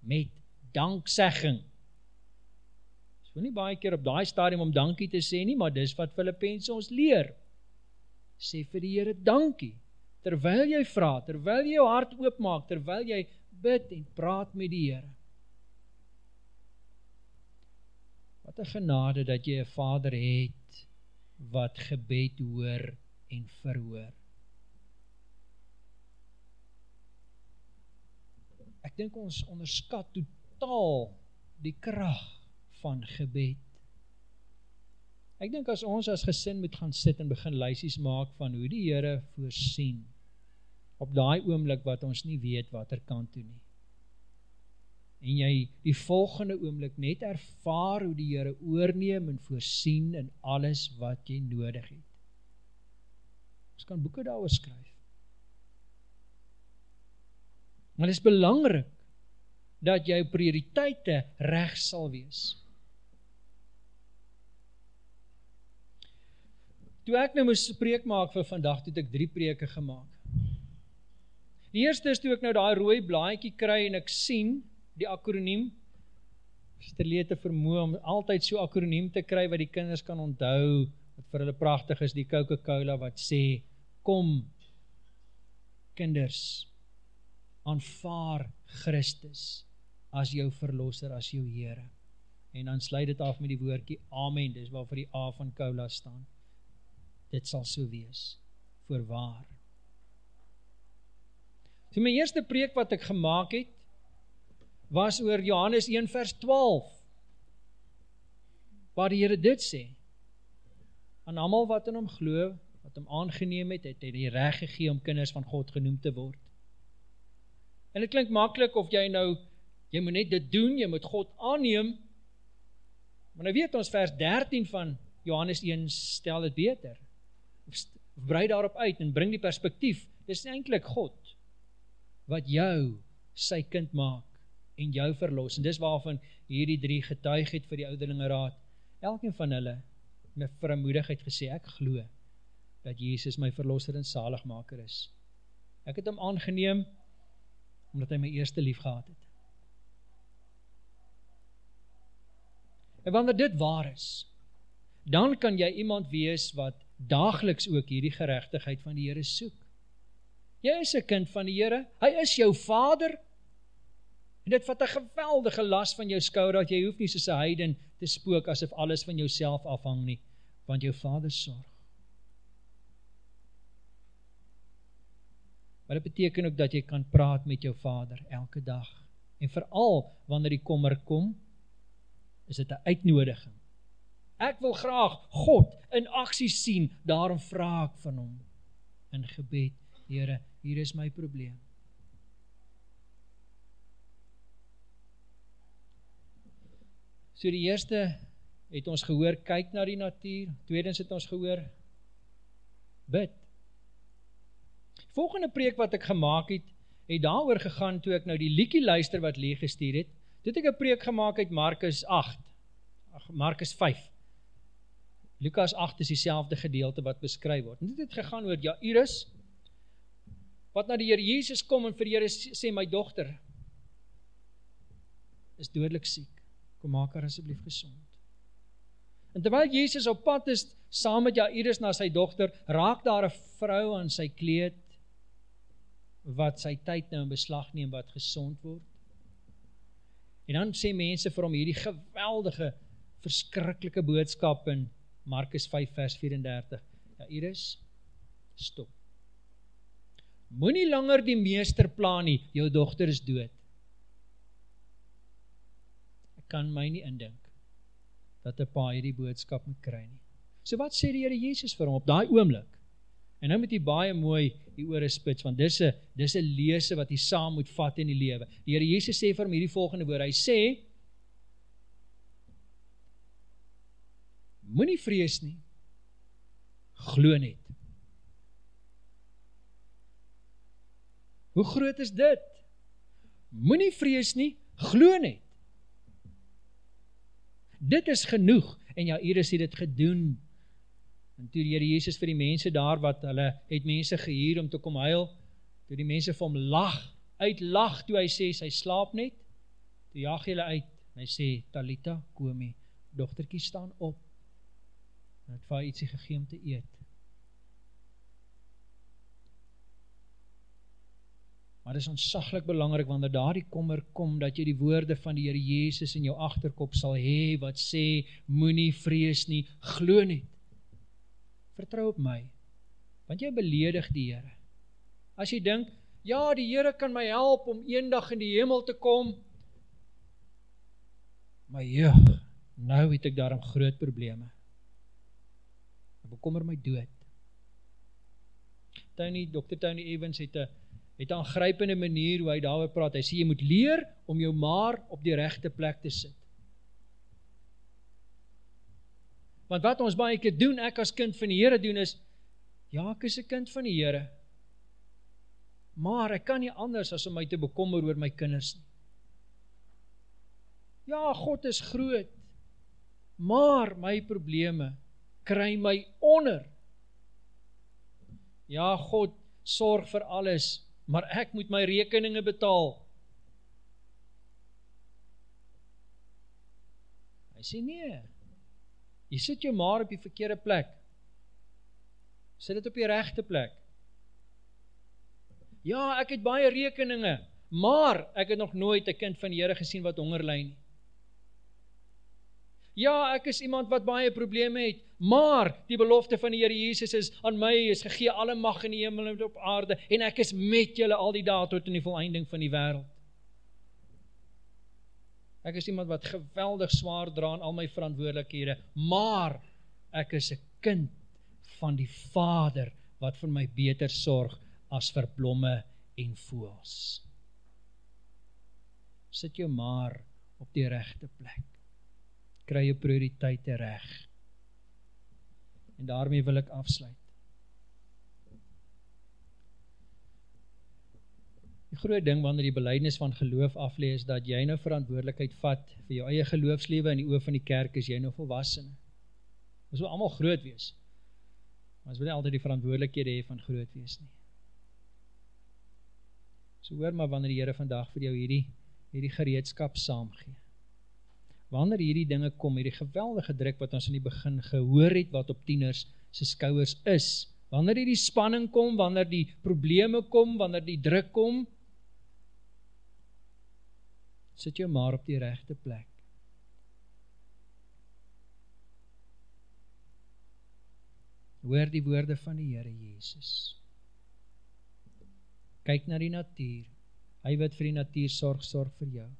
met danksegging." So nie baie keer op daai stadium om dankie te sê nie, maar dis wat Filippense ons leer. Sê vir die Here dankie terwyl jy vra, terwyl jy jou hart oopmaak, terwyl jy bid en praat met die Here. Wat 'n genade dat jy 'n Vader het wat gebed hoor en verhoor. Ek dink ons onderskat totaal die krag van gebed. Ek dink as ons as gesin moet gaan sit en begin lysies maak van hoe die Here voorsien op daai oomblik wat ons nie weet watter kant toe nie. En jy die volgende oomblik net ervaar hoe die Here oorneem en voorsien in alles wat jy nodig het. Ons kan boeke daaroor skryf. Maar dit is belangrik dat jou prioriteite reg sal wees. Toe ek nou moes preek maak vir vandag, het ek 3 preke gemaak. Die eerste is toe ek nou daai rooi blaadjie kry en ek sien die akroniem Sterlee te vermoë om altyd so akroniem te kry wat die kinders kan onthou wat vir hulle pragtig is die Coca-Cola wat sê kom kinders aanvaar Christus as jou verlosser as jou Here. En dan sluit dit af met die woordjie amen. Dis waarvoor die A van Cola staan dit sal so wees voorwaar. So my eerste preek wat ek gemaak het was oor Johannes 1 vers 12. Waar die Here dit sê aan almal wat in hom glo, wat hom aangeneem het, het hy die reg gegee om kinders van God genoem te word. En dit klink maklik of jy nou jy moet net dit doen, jy moet God aanneem. Maar nou weet ons vers 13 van Johannes 1 stel dit beter brei daarop uit en bring die perspektief. Dis eintlik God wat jou sy kind maak en jou verlos. En dis waarvan hierdie drie getuig het vir die ouderlinge raad. Elkeen van hulle met vermoedigheid gesê ek glo dat Jesus my verlosser en saligmaker is. Ek het hom aangeneem omdat hy my eerste lief gehad het. En wanneer dit waar is, dan kan jy iemand wees wat daagliks ook hierdie geregtigheid van die Here soek. Jy is 'n kind van die Here. Hy is jou Vader. En dit vat 'n geweldige las van jou skouer dat jy hoef nie soos 'n heiden te spook asof alles van jouself afhang nie, want jou Vader sorg. Maar dit beteken ook dat jy kan praat met jou Vader elke dag. En veral wanneer die kommer kom, is dit 'n uitnodiging. Ek wil graag God in aksie sien, daarom vra ek van hom in gebed, Here, hier is my probleem. So die eerste het ons gehoor kyk na die natuur, tweedens het ons gehoor bid. Volgende preek wat ek gemaak het, het daaroor gegaan toe ek nou die liedjie luister wat Lee gestuur het. Dit het ek 'n preek gemaak uit Markus 8. Ag Markus 5. Lukas 8 is dieselfde gedeelte wat beskryf word. Dit het gegaan oor Jairus wat na die Here Jesus kom en vir die Here sê my dogter is dodelik siek. Kom maak haar asseblief gesond. En terwyl Jesus op pad is saam met Jairus na sy dogter, raak daar 'n vrou aan sy kleed wat sy tyd nou in beslag neem wat gesond word. En dan sê mense vir hom hierdie geweldige verskriklike boodskap in Markus 5 vers 34. Ja, Iris, stop. Moenie langer die meester pla nie, jou dogter is dood. Ek kan my nie indink dat 'n pa hierdie boodskap moet kry nie. So wat sê die Here Jesus vir hom op daai oomblik? En nou moet jy baie mooi die ore spits want dis 'n dis 'n lese wat jy saam moet vat in die lewe. Die Here Jesus sê vir hom hierdie volgende woord. Hy sê Moenie vrees nie. Glo net. Hoe groot is dit? Moenie vrees nie, glo net. Dit is genoeg en ja, Iris het dit gedoen En toe die Here Jesus vir die mense daar wat hulle het mense gehuur om te kom huil, toe die mense vir hom lag, uitlag toe hy sê sy slaap net, toe jag hy hulle uit en hy sê Talita komi, dogtertjie staan op. Het vir ietsie gegee om te eet. Maar dit is ontsaglik belangrik wanneer daardie kommer kom dat jy die woorde van die Here Jesus in jou agterkop sal hê wat sê moenie vrees nie, glo net vertrou op my. Want jy beledig die Here. As jy dink, ja, die Here kan my help om eendag in die hemel te kom. Maar ja, nou het ek daarom groot probleme. Ek bekommer my dood. Tony, Dr. Tony Evans het 'n het 'n aangrypende manier hoe hy daaroor praat. Hy sê jy moet leer om jou maar op die regte plek te sit. Want wat ons baie keer doen, ek as kind van die Here doen is ja, ek is 'n kind van die Here. Maar ek kan nie anders as om my te bekommer oor my kinders nie. Ja, God is groot. Maar my probleme kry my onder. Ja, God sorg vir alles, maar ek moet my rekeninge betaal. Hy sê nee. Jy sit jou maar op die verkeerde plek. Sit dit op die regte plek. Ja, ek het baie rekeninge, maar ek het nog nooit 'n kind van die Here gesien wat honger ly nie. Ja, ek is iemand wat baie probleme het, maar die belofte van die Here Jesus is aan my is gegee alle mag in die hemel en op aarde en ek is met julle al die dae tot in die volëinding van die wêreld. Ek is iemand wat geweldig swaar dra aan al my verantwoordelikhede, maar ek is 'n kind van die Vader wat vir my beter sorg as vir blomme en voëls. Sit jou maar op die regte plek. Kry jou prioriteite reg. En daarmee wil ek afsluit. Die groot ding wanneer die belydenis van geloof aflê is dat jy nou verantwoordelikheid vat vir jou eie geloofslewe in die oë van die kerk is jy nou volwassene. Ons wil almal groot wees. Maar ons wil nie altyd die verantwoordelikhede hê van groot wees nie. So hoor maar wanneer die Here vandag vir jou hierdie hierdie gereedskap saamgee. Wanneer hierdie dinge kom, hierdie geweldige druk wat ons in die begin gehoor het wat op tieners se skouers is, wanneer hierdie spanning kom, wanneer die probleme kom, wanneer die druk kom, sit jou maar op die regte plek. Hoor die woorde van die Here Jesus. Kyk na die natuur. Hy wat vir die natuur sorg, sorg vir jou.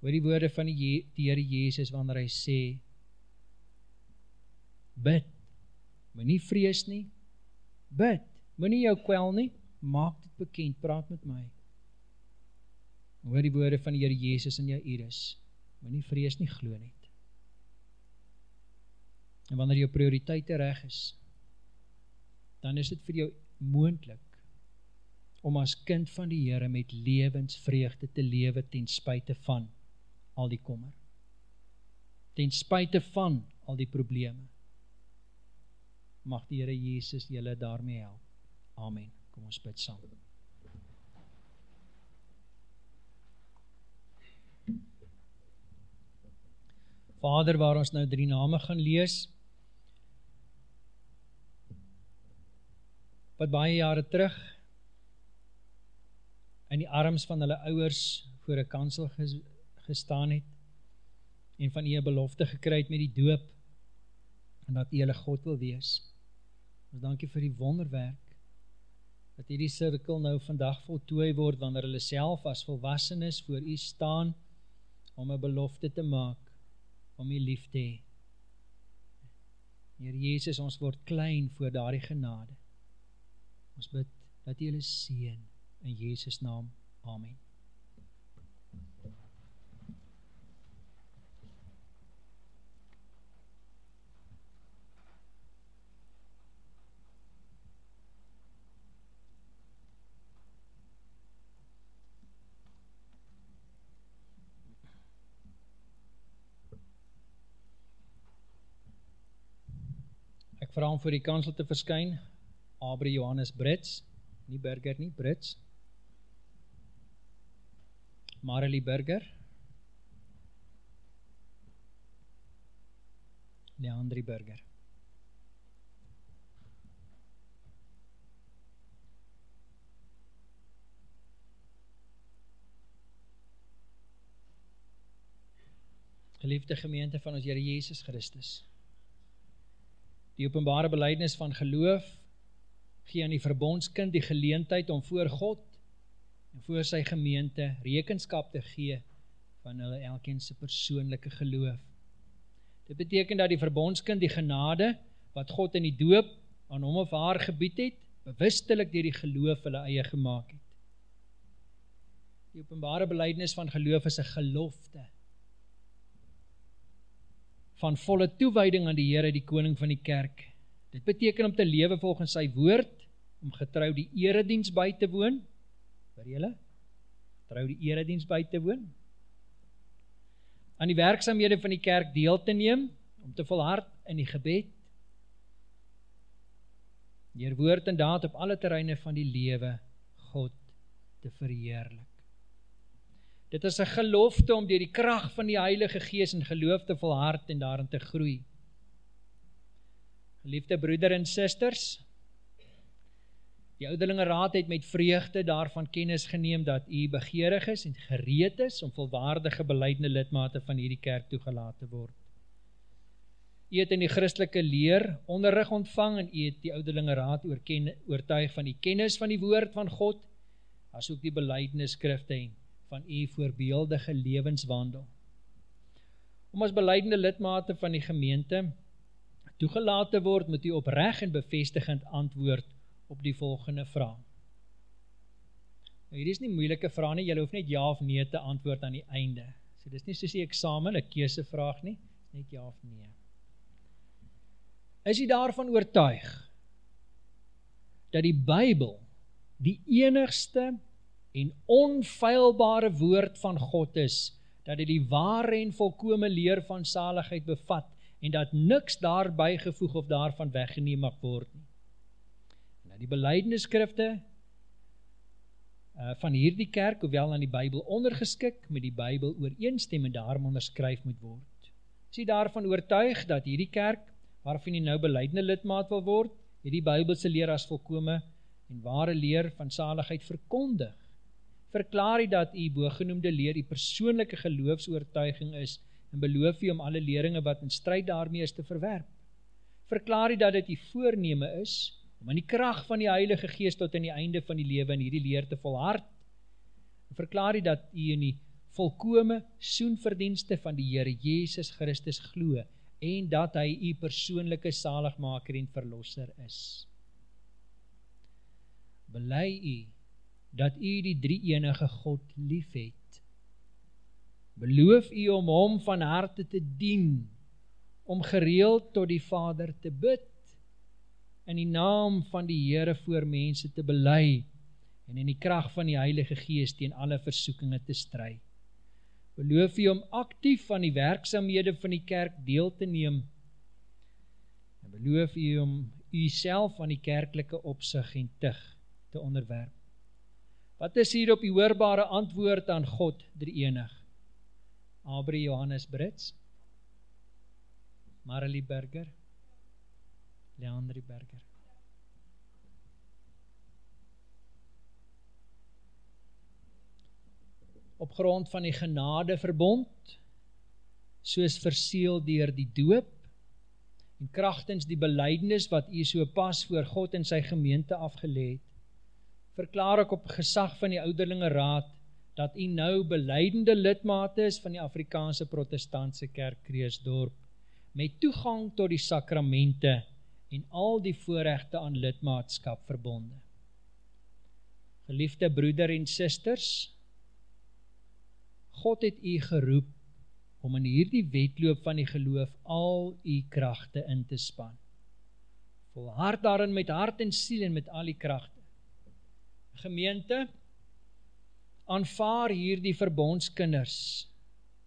Hoor die woorde van die, die Here Jesus wanneer hy sê: Bid. Moenie vrees nie. Bid. Moenie jou kwel nie. Maak dit bekend, praat met my. Hoor die woorde van die Here Jesus in jou iris. Moenie vrees nie, glo net. En wanneer jou prioriteite reg is, dan is dit vir jou moontlik om as kind van die Here met lewensvreugde te lewe ten spyte van al die kommer. Ten spyte van al die probleme. Mag die Here Jesus julle daarmee help. Amen. Kom ons bid saam. Vader, waar ons nou drie name gaan lees, wat baie jare terug in die arms van hulle ouers voor 'n kansel gestaan het en van U 'n belofte gekry het met die doop en dat U hulle God wil wees. Ons dankie vir die wonderwerk dat hierdie sirkel nou vandag voltooi word wanneer hulle self as volwassenes voor U staan om 'n belofte te maak om U lief te hê. Here Jesus, ons word klein voor daardie genade. Ons bid dat U hulle seën in Jesus naam. Amen. Ek vra hom vir die kansel te verskyn. Abri Johannes Brits, nie Burger nie, Brits. Marilee Burger. Leandri Burger. Geliefde gemeente van ons Here Jesus Christus. Die openbare belydenis van geloof gee aan die verbondskind die geleentheid om voor God en voor sy gemeente rekenskap te gee van hulle elkeen se persoonlike geloof. Dit beteken dat die verbondskind die genade wat God in die doop aan hom of haar gebied het, bewustelik deur die geloof hulle eie gemaak het. Die openbare belydenis van geloof is 'n gelofte van volle toewyding aan die Here, die koning van die kerk. Dit beteken om te lewe volgens sy woord, om getrou die erediens by te woon. Hoor julle? Trou die erediens by te woon. Aan die werksamehede van die kerk deel te neem, om te volhard in die gebed. Deur woord en daad op alle terreine van die lewe God te verheerlik. Dit is 'n gelofte om deur die krag van die Heilige Gees in geloof te volhard en daarin te groei. Geliefde broeder en susters, die ouderlinge raad het met vreugde daarvan kennis geneem dat u begeerig is en gereed is om volwaardige belydende lidmate van hierdie kerk toegelaat te word. U het in die Christelike leer onderrig ontvang en u het die ouderlinge raad oortuig van die kennis van die woord van God asook die belydenis skrifte en van u voorbeeldige lewenswandel. Om as beleidende lidmate van die gemeente toegelaat te word, moet u opreg en bevestigend antwoord op die volgende vraag. Nou hierdie is nie moeilike vrae nie, jy hoef net ja of nee te antwoord aan die einde. So dis nie soos die eksamen, 'n keusevraag nie, net ja of nee. Is jy daarvan oortuig dat die Bybel die enigste en onfeilbare woord van God is, dat dit die ware en volkome leer van saligheid bevat en dat niks daarby gevoeg of daarvan weggeneem mag word. Nou die belydenisskrifte uh van hierdie kerk, hoewel aan die Bybel ondergeskik, met die Bybel ooreenstem en daarom onderskryf moet word. Is jy daarvan oortuig dat hierdie kerk waarvan jy nou belydende lidmaat wil word, hierdie Bybelse leer as volkome en ware leer van saligheid verkondig? Verklaar hy dat u bogenoemde leer u persoonlike geloofs-oortuiging is en beloof u om alle leringe wat in stryd daarmee is te verwerp. Verklaar hy dat dit u voorneme is om in die krag van die Heilige Gees tot aan die einde van die lewe in hierdie leer te volhard. En verklaar hy dat u in die volkome soenverdienste van die Here Jesus Christus glo en dat hy u persoonlike saligmaker en verlosser is. Bely u dat u die drie enige God liefhet. Beloof u om hom van harte te dien, om gereeld tot die Vader te bid in die naam van die Here voor mense te bely en in die krag van die Heilige Gees teen alle versoekinge te stry. Beloof u om aktief aan die werksamehede van die kerk deel te neem. En beloof u om u self aan die kerklike opsig en tug te onderwerp. Wat is hier op die hoorbare antwoord aan God drie-enig? Abri Johannes Brits, Marilee Burger, Leandri Burger. Op grond van die genade verbond, soos verseël deur die doop en kragtens die belydenis wat u so pas voor God en sy gemeente afgelê het, verklaar ek op gesag van die ouderlinge raad dat u nou belydende lidmate is van die Afrikaanse Protestantse Kerk Kreeusdorp met toegang tot die sakramente en al die voorregte aan lidmaatskap verbonde. Geliefde broeder en susters, God het u geroep om in hierdie wedloop van die geloof al u kragte in te span. Volhard daarin met hart en siel en met al die kragte. Gemeente, aanvaar hierdie verbondskinders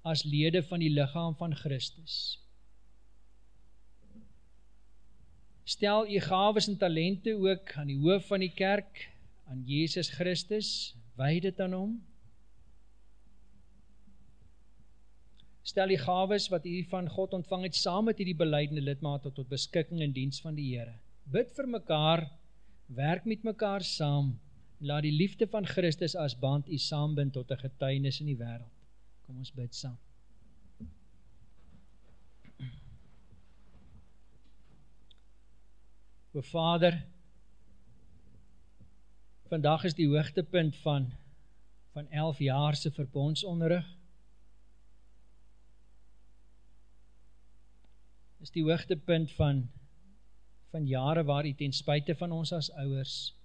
as lede van die liggaam van Christus. Stel u gawes en talente ook aan die hoof van die kerk, aan Jesus Christus, wy dit aan hom. Stel die gawes wat u van God ontvang het saam met hierdie belydende lidmate tot beskikking in diens van die Here. Bid vir mekaar, werk met mekaar saam. Laat die liefde van Christus as band u saambind tot 'n getuienis in die wêreld. Kom ons bid saam. O Vader, vandag is die hoogtepunt van van 11 jaar se verbondsonderrig. Is die hoogtepunt van van jare waar U ten spyte van ons as ouers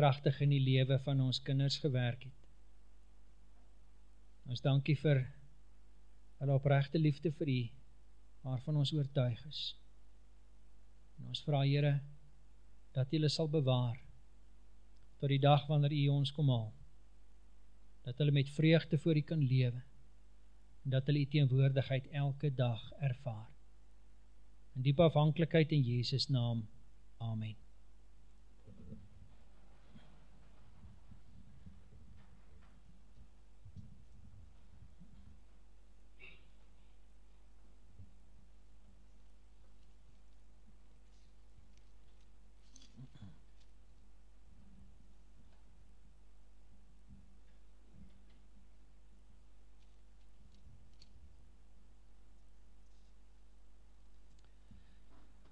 kragtig in die lewe van ons kinders gewerk het. Ons dankie vir hulle opregte liefde vir U waarvan ons oortuig is. En ons vra Here dat U hulle sal bewaar tot die dag wanneer U ons kom haal. Dat hulle met vreugde voor U kan lewe en dat hulle U teenwoordigheid elke dag ervaar. In diep afhanklikheid in Jesus naam. Amen.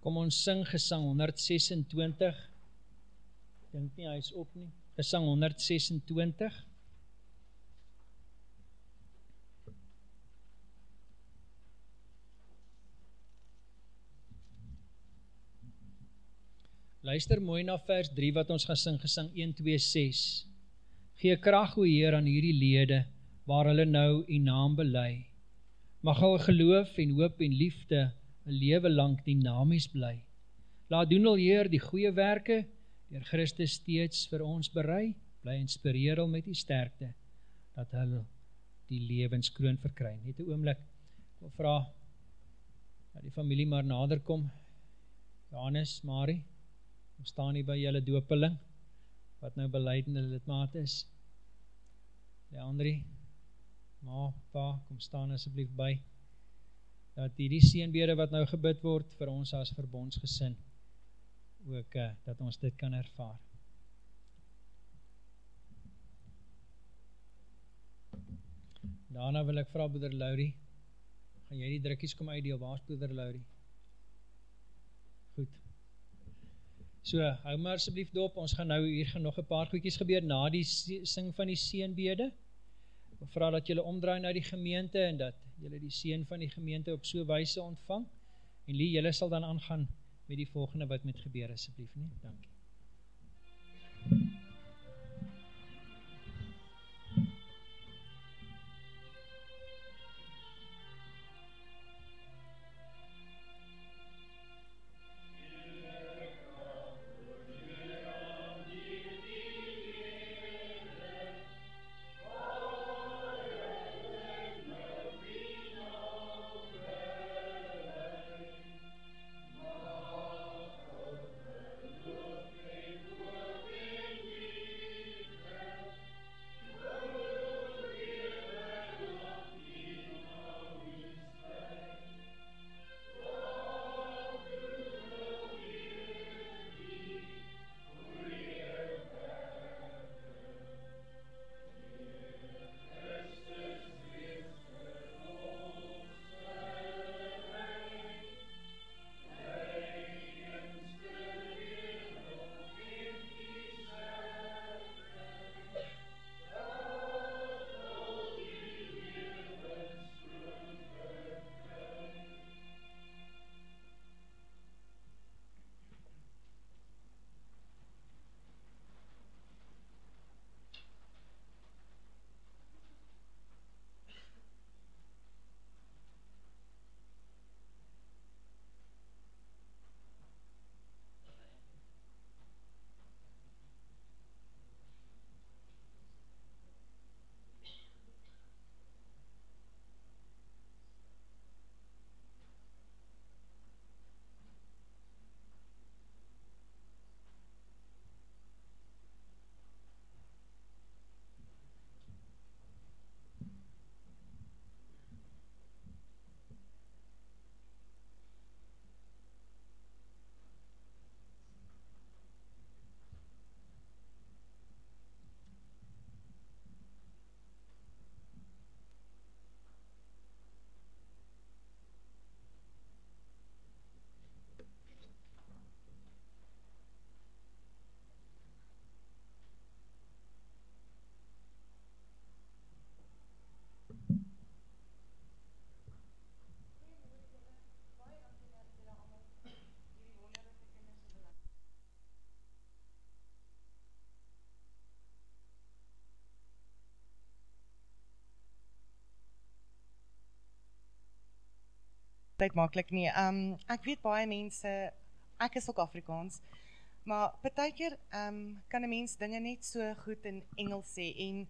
Kom ons sing gesang 126. Dink nie hy is op nie. Gesang 126. Luister mooi na vers 3 wat ons gaan sing gesang 126. Gee krag o Heer aan hierdie lede waar hulle nou u naam bely. Mag hulle geloof en hoop en liefde 'n lewe lank dinamies bly. Laat doen al Heer die goeie werke deur Christus steeds vir ons berei. Bly inspireer hom met u sterkte dat hulle die lewenskroon verkry. Net 'n oomblik. Ek wil vra dat die familie maar nader kom. Johannes, Marie, ons staan hier by julle dopeling wat nou belydende lidmaat is. Leandri, ma, pa, kom staan asseblief by dat hierdie seënbede wat nou gebid word vir ons as verbondsgesin ook uh, dat ons dit kan ervaar. Daarna wil ek vra broeder Laurie, gaan jy die drukkies kom uitdeel? Waar's broeder Laurie? Goed. So, hou maar asseblief dop, ons gaan nou hier nog 'n paar goedjies gebeur na die sing van die seënbede. Ek vra dat julle omdraai na die gemeente en dat julle die seën van die gemeente op so wyse ontvang. En Lee, julle sal dan aangaan met die volgende wat met gebeur asseblief, nee. Dankie. Tyd maklik nie. Um ek weet baie mense ek is ook Afrikaans. Maar partykeer um kan 'n mens dinge net so goed in Engels sê en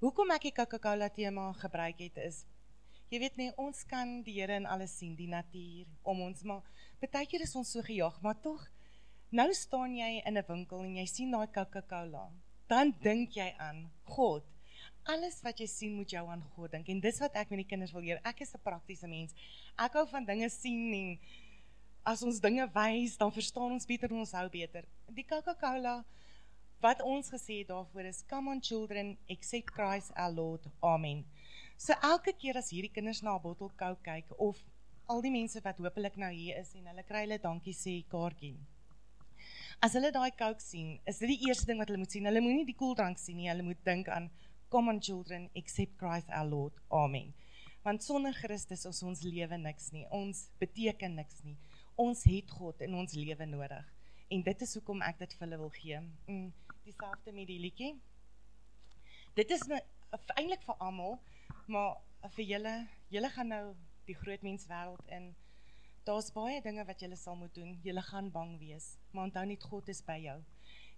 hoekom ek die Coca-Cola tema gebruik het is jy weet nie ons kan die Here in alles sien, die natuur om ons maar partykeer is ons so gejaag, maar tog nou staan jy in 'n winkel en jy sien daai Coca-Cola. Dan dink jy aan God alles wat jy sien moet jou aan God dink en dis wat ek met die kinders wil leer. Ek is 'n praktiese mens. Ek hou van dinge sien en as ons dinge wys, dan verstaan ons beter en ons hou beter. Die Coca-Cola wat ons gesê het daarvoor is come on children accept Christ our Lord. Amen. So elke keer as hierdie kinders na 'n bottel Coke kyk of al die mense wat hopelik nou hier is en hulle kry hulle dankie sê kaartjie. As hulle daai Coke sien, is dit die eerste ding wat hulle moet sien. Hulle moenie die koeldrank sien nie. Hulle moet dink aan Come on children, accept Christ our Lord. Amen. Want sonder Christus is ons lewe niks nie. Ons beteken niks nie. Ons het God in ons lewe nodig. En dit is hoekom ek dit vir hulle wil gee. Mm, Dieselfde met die liedjie. Dit is nou eintlik vir almal, maar vir julle, julle gaan nou die groot mens wêreld in. Daar's baie dinge wat julle sal moet doen. Julle gaan bang wees, maar onthou net God is by jou.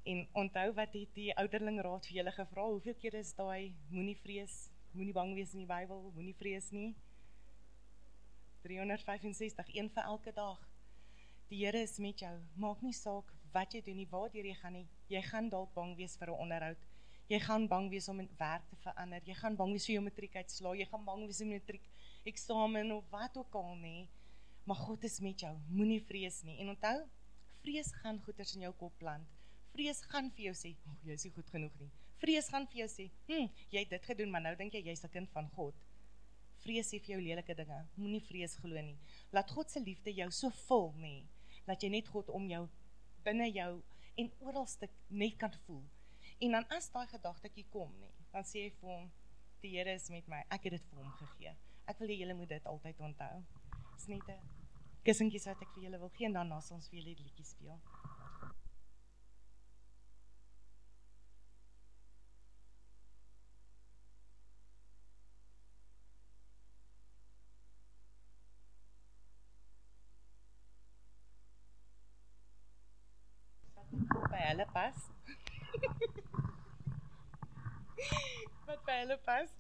En onthou wat het die ouderling raad vir julle gevra? Hoeveel keer is daai moenie vrees, moenie bang wees in die Bybel, moenie vrees nie? 365, een vir elke dag. Die Here is met jou. Maak nie saak wat jy doen nie, waar jy gaan nie. Jy gaan dalk bang wees vir 'n onderhoud. Jy gaan bang wees om 'n werk te verander. Jy gaan bang wees vir jou matriekuitslae. Jy gaan bang wees om 'n matriek eksamen of wat ook al nie. Maar God is met jou. Moenie vrees nie. En onthou, vrees gaan goeters in jou kop plant. Vrees gaan vir jou sê, "O, oh, jy is nie goed genoeg nie." Vrees gaan vir jou sê, "Hm, jy het dit gedoen, maar nou dink jy jy's 'n kind van God." Vrees sê vir jou lelike dinge. Moenie vrees glo nie. Laat God se liefde jou so vul, nê, dat jy net God om jou binne jou en oralste net kan voel. En dan as daai gedagtetjie kom nê, dan sê jy vir hom die Here is met my. Ek het dit vir hom gegee. Ek wil hê julle moet dit altyd onthou. Dis net 'n kussentjie wat ek vir julle wil gee en dan nas ons vir julle die liedjie speel. By hulle pas. wat by hulle pas.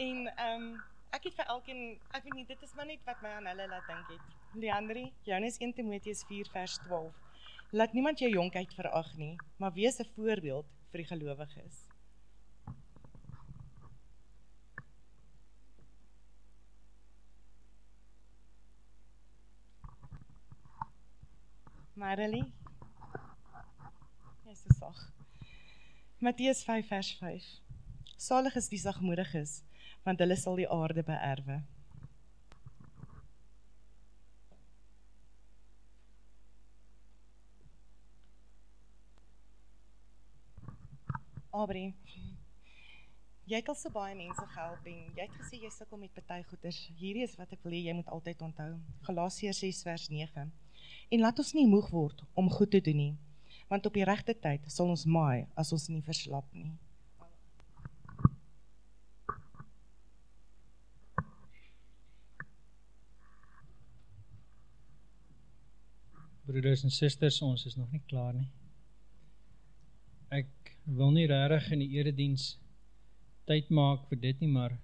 En ehm um, ek het vir elkeen, ek weet nie, dit is maar net wat my aan hulle laat dink het. Leandri, Johannes 1 Timoteus 4 vers 12. Laat niemand jou jonkheid verag nie, maar wees 'n voorbeeld vir die gelowiges. Marilee Sag. Matteus 5 vers 5. Salig is die sagmoediges, want hulle sal die aarde beerwe. Aubrey. Jy het al so baie mense gehelp en jy het gesê jy sukkel met party goeders. Hierdie is wat ek wil hê jy moet altyd onthou. Galasiërs 6 vers 9. En laat ons nie moeg word om goed te doen nie want op die regte tyd sal ons maai as ons nie verslap nie. Broeders en susters, ons is nog nie klaar nie. Ek wil nie regtig in die erediens tyd maak vir dit nie, maar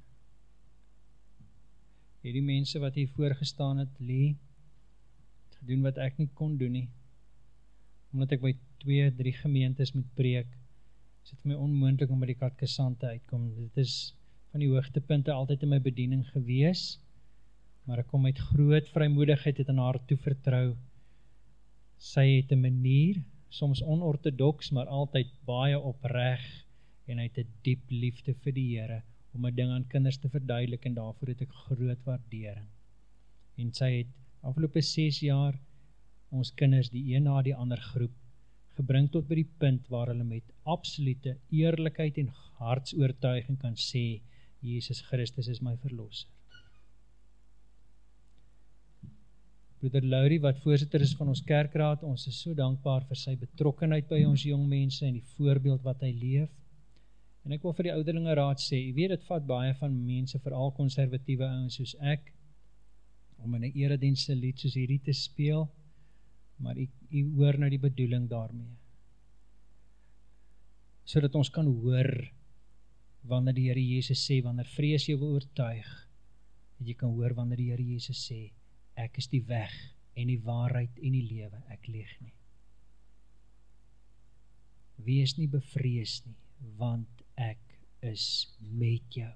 hierdie mense wat hier voorgestaan het, lê gedoen wat ek nie kon doen nie. Omdat ek by twee, drie gemeentes moet preek, is het vir my onmoendlik om by die katkesante uitkom. Dit is van die hoogtepunte altyd in my bediening gewees, maar ek kom met groot vrymoedigheid het aan haar toevertrou. Sy het een manier, soms onorthodox, maar altyd baie opreg, en het een diep liefde vir die Heere, om my ding aan kinders te verduidelik, en daarvoor het ek groot waardering. En sy het afgelopen 6 jaar, ons kinders die een na die ander groep gebring tot by die punt waar hulle met absolute eerlikheid en hartsoortuiging kan sê, Jezus Christus is my verlosser. Broeder Laurie, wat voorzitter is van ons kerkraad, ons is so dankbaar vir sy betrokkenheid by ons jongmense en die voorbeeld wat hy leef. En ek wil vir die ouderlinge raad sê, jy weet, het vat baie van mense, vooral conservatieve ouwens soos ek, om in een eredienste lied soos hierdie te speel, maar ek, ek hoor nou die bedoeling daarmee. So dat ons kan hoor, wanneer die Heere Jezus sê, wanneer vrees jy wil oortuig, dat jy kan hoor wanneer die Heere Jezus sê, ek is die weg en die waarheid en die lewe, ek leeg nie. Wees nie bevrees nie, want ek is met jou.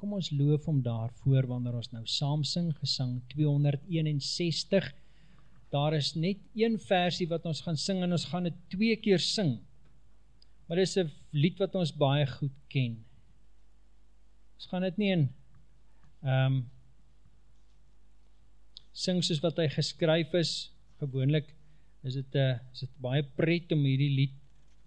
Kom ons loof om daarvoor, wanneer ons nou saam sing, gesang 261, daar is net een versie wat ons gaan sing en ons gaan het twee keer sing. Maar dit is een lied wat ons baie goed ken. Ons gaan het nie in um, sing soos wat hy geskryf is, gewoonlik is het, uh, is het baie pret om hierdie lied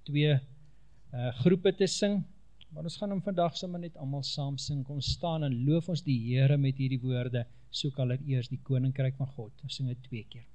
twee uh, groepe te sing, maar ons gaan hom vandag sommer net allemaal saam sing, kom staan en loof ons die Heere met hierdie woorde, soek al het eers die Koninkryk van God, ons sing het twee keer.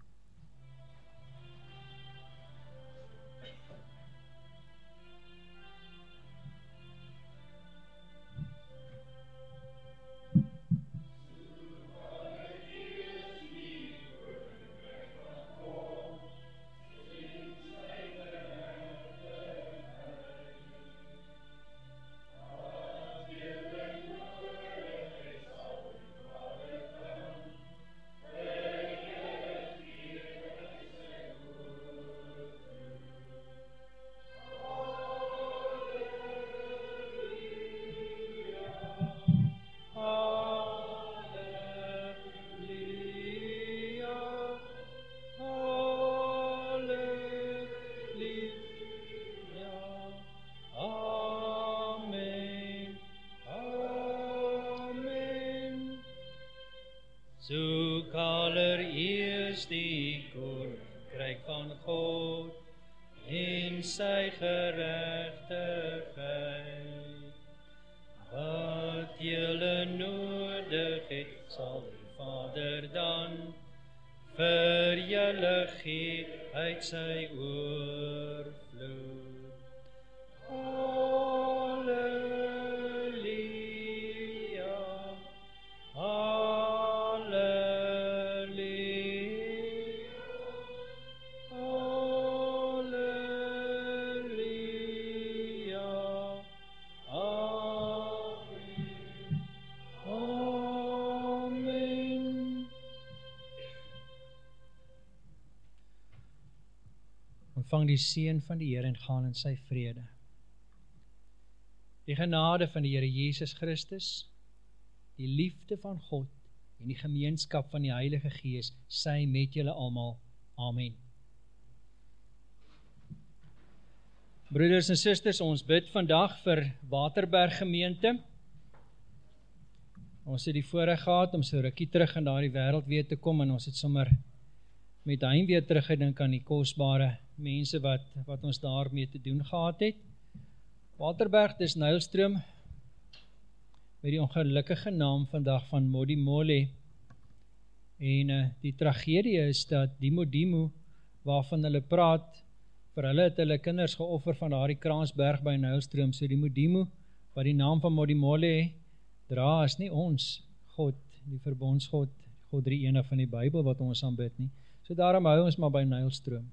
Ontvang die seën van die Here en gaan in sy vrede. Die genade van die Here Jesus Christus, die liefde van God en die gemeenskap van die Heilige Gees sy met julle almal. Amen. Broeders en susters, ons bid vandag vir Waterberg gemeente. Ons het die voorreg gehad om so rukkie terug in daardie wêreld weer te kom en ons het sommer met hy weer teruggedink aan die kosbare mense wat wat ons daarmee te doen gehad het. Waterberg dis Nylstroom met die ongelukkige naam vandag van Modimolle. En uh, die tragedie is dat die Modimo waarvan hulle praat vir hulle het hulle kinders geoffer van daardie Kransberg by Nylstroom. So die Modimo wat die naam van Modimolle dra is nie ons God, die verbondsgod, God drie ene van die Bybel wat ons aanbid nie. So daarom hou ons maar by Nylstroom.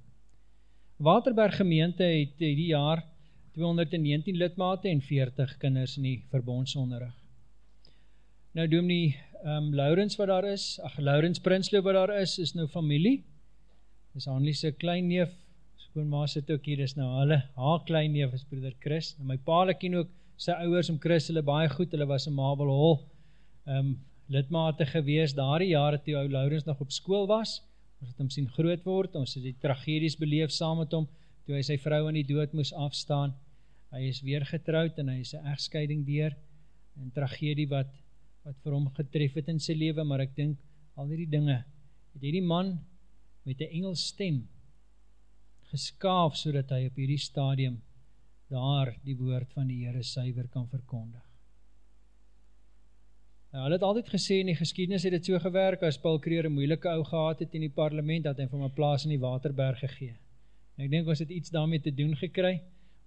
Waterberg gemeente het hierdie jaar 219 lidmate en 40 kinders in die verbondsonderrig. Nou doen die um, Laurens wat daar is, ag Laurens Prinsloo wat daar is, is nou familie. Dis Hanlie se klein neef, skoonma sit ook hier, dis nou hulle, haar klein neef is broeder Chris. En my pa ken ook sy ouers om Chris, hulle baie goed, hulle was in Mabel Hall um, lidmate gewees, daardie jare toe ou Laurens nog op skool was, ons het hom sien groot word, ons het die tragedies beleef saam met hom, toe hy sy vrou aan die dood moes afstaan, hy is weer getrouwd en hy is een echtscheiding dier, en tragedie wat, wat vir hom getref het in sy leven, maar ek dink, al die dinge, het hierdie man met die engels stem geskaaf, so dat hy op hierdie stadium daar die woord van die Heere suiver kan verkondig. Nou, hulle het altyd gesê in die geschiedenis het het so gewerk, as Paul Kreer een moeilike ou gehad het in die parlement, dat hy vir my plaas in die waterberg gegee. En ek denk ons het iets daarmee te doen gekry,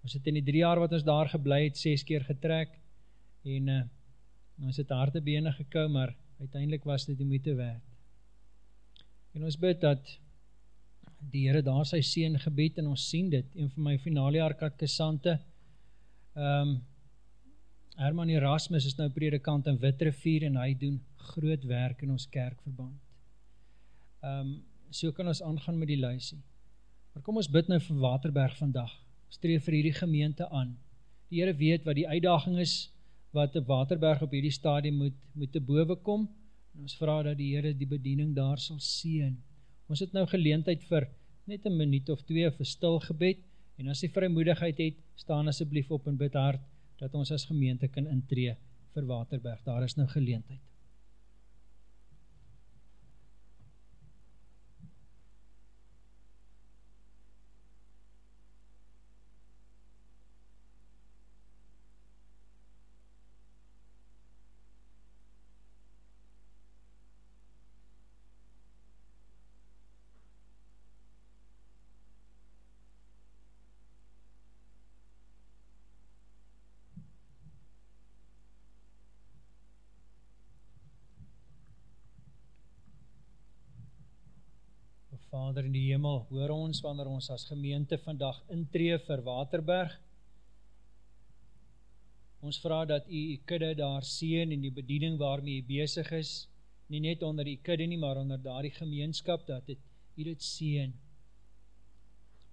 ons het in die drie jaar wat ons daar geblei het, ses keer getrek, en uh, ons het harte bene gekou, maar uiteindelik was dit die moeite werd. En ons bid dat die Heere daar sy seen gebed, en ons sien dit, een van my finale jaar katkesante, um, Herman Erasmus is nou predikant in Witrivier en hy doen groot werk in ons kerkverband. Um, so kan ons aangaan met die luisie. Maar kom ons bid nou vir Waterberg vandag. Streef vir hierdie gemeente aan. Die Heere weet wat die uitdaging is wat op Waterberg op hierdie stadium moet, moet te boven kom. En ons vraag dat die Heere die bediening daar sal sien. Ons het nou geleentheid vir net een minuut of twee vir stil gebed. En as die vrymoedigheid het, staan asjeblief op en bid hard dat ons as gemeente kan intree vir Waterberg. Daar is nou geleentheid. Vader in die hemel, hoor ons wanneer ons as gemeente vandag intree vir Waterberg. Ons vraag dat u die kudde daar sien en die bediening waarmee u bezig is, nie net onder die kudde nie, maar onder daar die gemeenskap, dat het, u dit sien.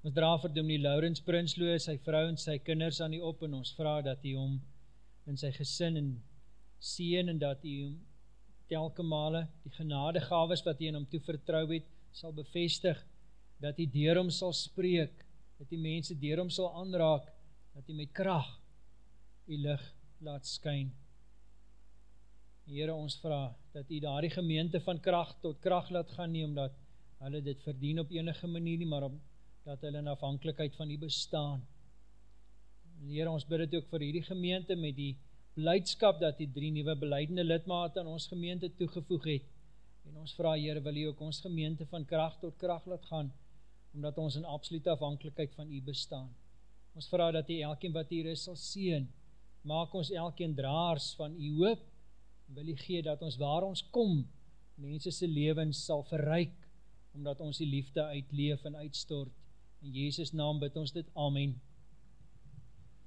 Ons draag vir Dominie Laurens Prinsloo, sy vrou en sy kinders aan die op, en ons vraag dat u om in sy gesin en sien, en dat u telke male die genadegaves wat u in hom toe vertrouw het, sal bevestig, dat die deur hom sal spreek, dat die mense deur hom sal aanraak, dat die met kracht die licht laat skyn. Heere, ons vraag, dat die daar die gemeente van kracht tot kracht laat gaan nie, omdat hulle dit verdien op enige manier nie, maar om, dat hulle in afhanklikheid van U bestaan. Here, ons bid dit ook vir hierdie gemeente met die blydskap dat die drie nuwe beleidende lidmate aan ons gemeente toegevoeg het. En ons vra Here, wil U ook ons gemeente van krag tot krag laat gaan omdat ons in absolute afhanklikheid van U bestaan. Ons vra dat U elkeen wat hier is sal seën. Maak ons elkeen draers van U hoop. Wil U gee dat ons waar ons kom, mense se lewens sal verryk omdat ons die liefde uitleef en uitstort. In Jesus naam bid ons dit. Amen.